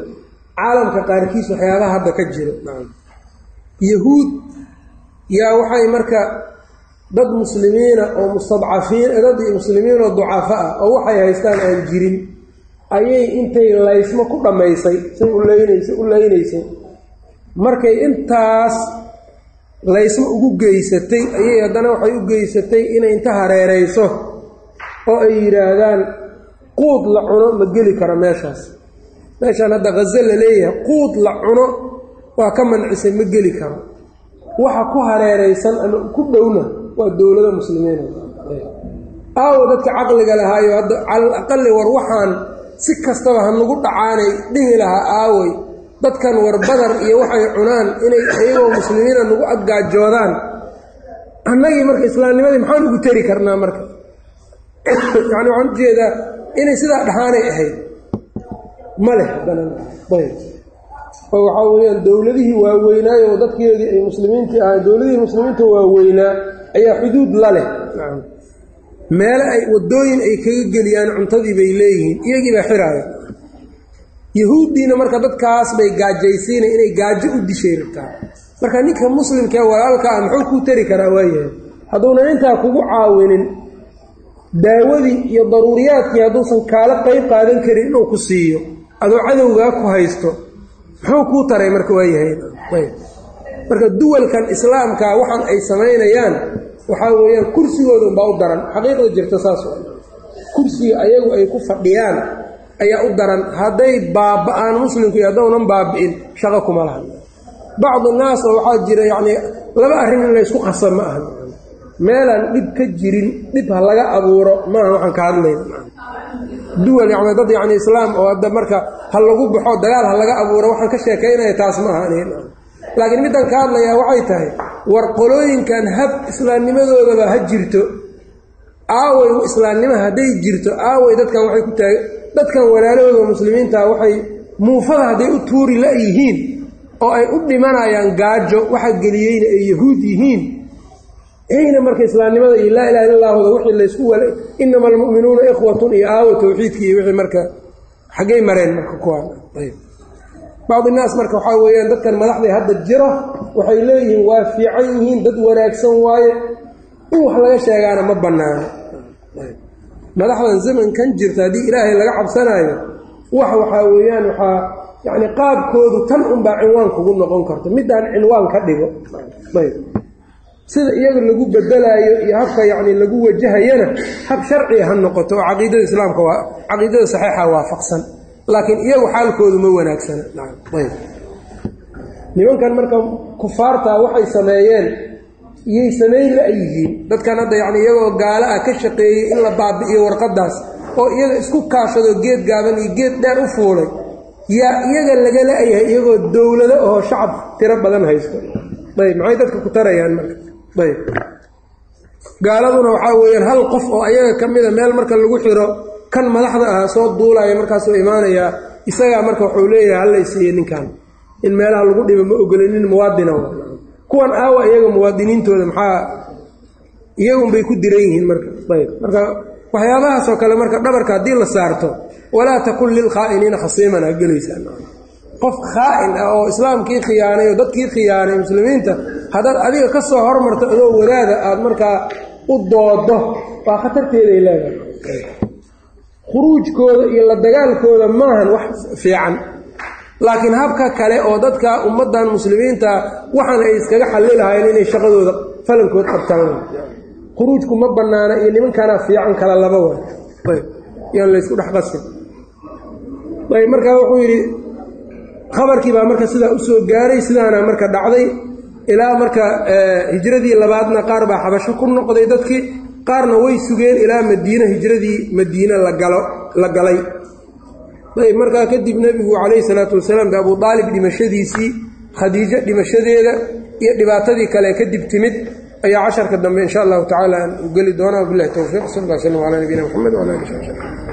Speaker 1: caalamka qaarkiis waxyaabaha hadda ka jiro yahuud yaa waxay marka dad muslimiina oo mustadcafiin dad muslimiin oo ducafo ah oo waxay haystaan aan jirin ayay intay laysmo ku dhammaysay say u leynaysay u leynaysay markay intaas laysmo ugu geysatay ayay haddana waxay u geysatay inay inta hareerayso oo ay yidhaahdaan quud la cuno ma geli karo meeshaas. Meeshaan hadda khazo la leeyahay quud la cuno waa ka mancisay ma geli karo. Waxa ku hareeraysan ama ku dhowna waa dowladda muslimiina aawo dadka caqliga lahaayo hadda calal aqali war waxaan si kastaba hanagu dhacaanay dhihi lahaa aawey dadkan war badar iyo waxay cunaan inay iyagoo muslimiina nagu aggaajoodaan annagii marka islaamnimadii maxaan ugu teri karnaa marka? Yacni waxaan u jeedaa inay sidaa dhahaanay ahayd. Ma leh haddana ayb. Oo waxaa weeyaan dowladihii waaweynaayo oo dadkeedii ay muslimiintii ahay dowladihii muslimiinta waaweynaa ayaa xuduud la leh. Meele ay waddooyin ay kaga geliyaan cuntadii bay leeyihiin iyagii baa xiraaya yahuuddiina marka dadkaas bay gaajaysiina inay gaajo u dishay rabtaa. Marka ninka muslimkaee walaalka ah muxuu kuu tari karaa waayahay hadduunan intaa kugu caawinin daawadii iyo daruuriyaadkii hadduusan kaala qayb qaadan karin inuu ku siiyo. Adoo cadowgaa ku haysto muxuu kuu taray marka waayahay marka duwalkan islaamkaa waxaan ay samaynayaan waxaa weeyaan kursigooda unbaa u daran. Xaqiiqda jirta saas kursiga ayagu ay ku fadhiyaan ayaa u daran. Hadday baaba-aan muslimku iyo haddownan baabi'in shaqo kuma laha. Bacdu naas oo waxaa jira yacnii laba arrin in laysku qasa ma aha meelaan dhib ka jirin dhib ha laga abuuro maaha waxaan ka hadlayna duwal yani dad yacni islaam oo hadda marka ha lagu baxo dagaal ha laga abuuro waxaan ka sheekaynaya taas ma aha laakiin middan ka hadlayaa waxay tahay war qolooyinkan hab islaamnimadoodaba ha jirto. Aaway islaamnimo hadday jirto aaway dadkan waxay ku taag dadkan walaalahooda muslimiinta waxay muufada hadday u tuuri la-yihiin oo ay u dhimanayaan gaajo waxa geliyeyna ay yahuud yihiin ayna marka islaamnimada iyo laa ilaha illa wixii laysku wala inama almu'minuuna ikhwatun iyo aawo tawxiidkii iyo wixii marka xaggay mareen marka kuwaan. Ayb bacdi naas marka waxaa weeyaan dadkan madaxday hadda jiro waxay leeyihiin waa fiican yihiin dad wanaagsan waaye. In wax laga sheegaana ma bannaano. Madaxdan zamankan jirta haddii ilaahay laga cabsanaayo wax waxaa weeyaan waxaa yacni qaabkoodu tan unbaa cinwaan kugu noqon karto middaan cinwaan ka dhigo. Ayb sida iyaga lagu bedelaayo iyo habka yacni lagu wajahayana hab sharciga ha noqoto oo caqiidada islaamka waa caqiidada saxiixa waafaqsan. Laakiin iyagu xaalkoodu ma wanaagsana ayb nimankan marka kufaartaa waxay sameeyeen iyay samayn la-yihiin dadkan hadda yacni iyagoo gaalo ah ka shaqeeyey in la baabi'iyo warqaddaas oo iyaga isku kaashado geed gaaban iyo geed dheer u fuulay yaa iyaga laga la-yahay iyagoo dowlado oo shacab tiro badan haysto. Ayb maxay dadka ku tarayaan marka ayb. Gaaladuna waxaa weeyaan hal qof oo ayaga ka mida meel marka lagu xiro kan madaxda ahaa soo duulaya markaasuu imaanayaa isagaa marka wuxuu leeyahay hallaysiiye ninkan. In meelaha lagu dhibo ma ogolinin muwaadina kuwan aawa iyaga muwaadiniintooda maxaa iyagunbay ku diran yihiin marka. Ayb. Marka waxyaabahaasoo kale marka dhabarka haddii la saarto walaa takun lilkhaa'iniina khasiiman ha gelaysaan. Qof khaa'in ah oo islaamkii khiyaanay oo dadkii khiyaanay muslimiinta haddaad adiga ka soo hormarto adoo wadaada aada markaa u doodo waa khatarteeday leedahay. Khuruujkooda iyo la dagaalkooda maahan wax fiican. Laakiin habka kale oo dadka ummaddan muslimiinta waxaan ay iskaga xalli lahayn inay shaqadooda falankood qabtaan. Khuruujku ma bannaana iyo nimankanaa fiican kala laba way yaan laysku dhex qasin ayb markaa wuxuu yidhi khabarkii baa marka sidaa u soo gaaray sidaana marka dhacday ilaa marka hijradii labaadna qaar baa xabasho ku noqday dadkii qaarna way sugeen ilaa madiine hijradii madiine la galay. Ayb markaa kadib nebigu calayhi salaatu wasalaam be abuu aalib dhimashadiisii khadiijo dhimashadeeda iyo dhibaatadii kale kadib timid ayaa casharka dambe insha allahu tacala aan u geli doonaa. Wabilahi towfiiq sal lla slam calaa nabiyina mxamed wala ali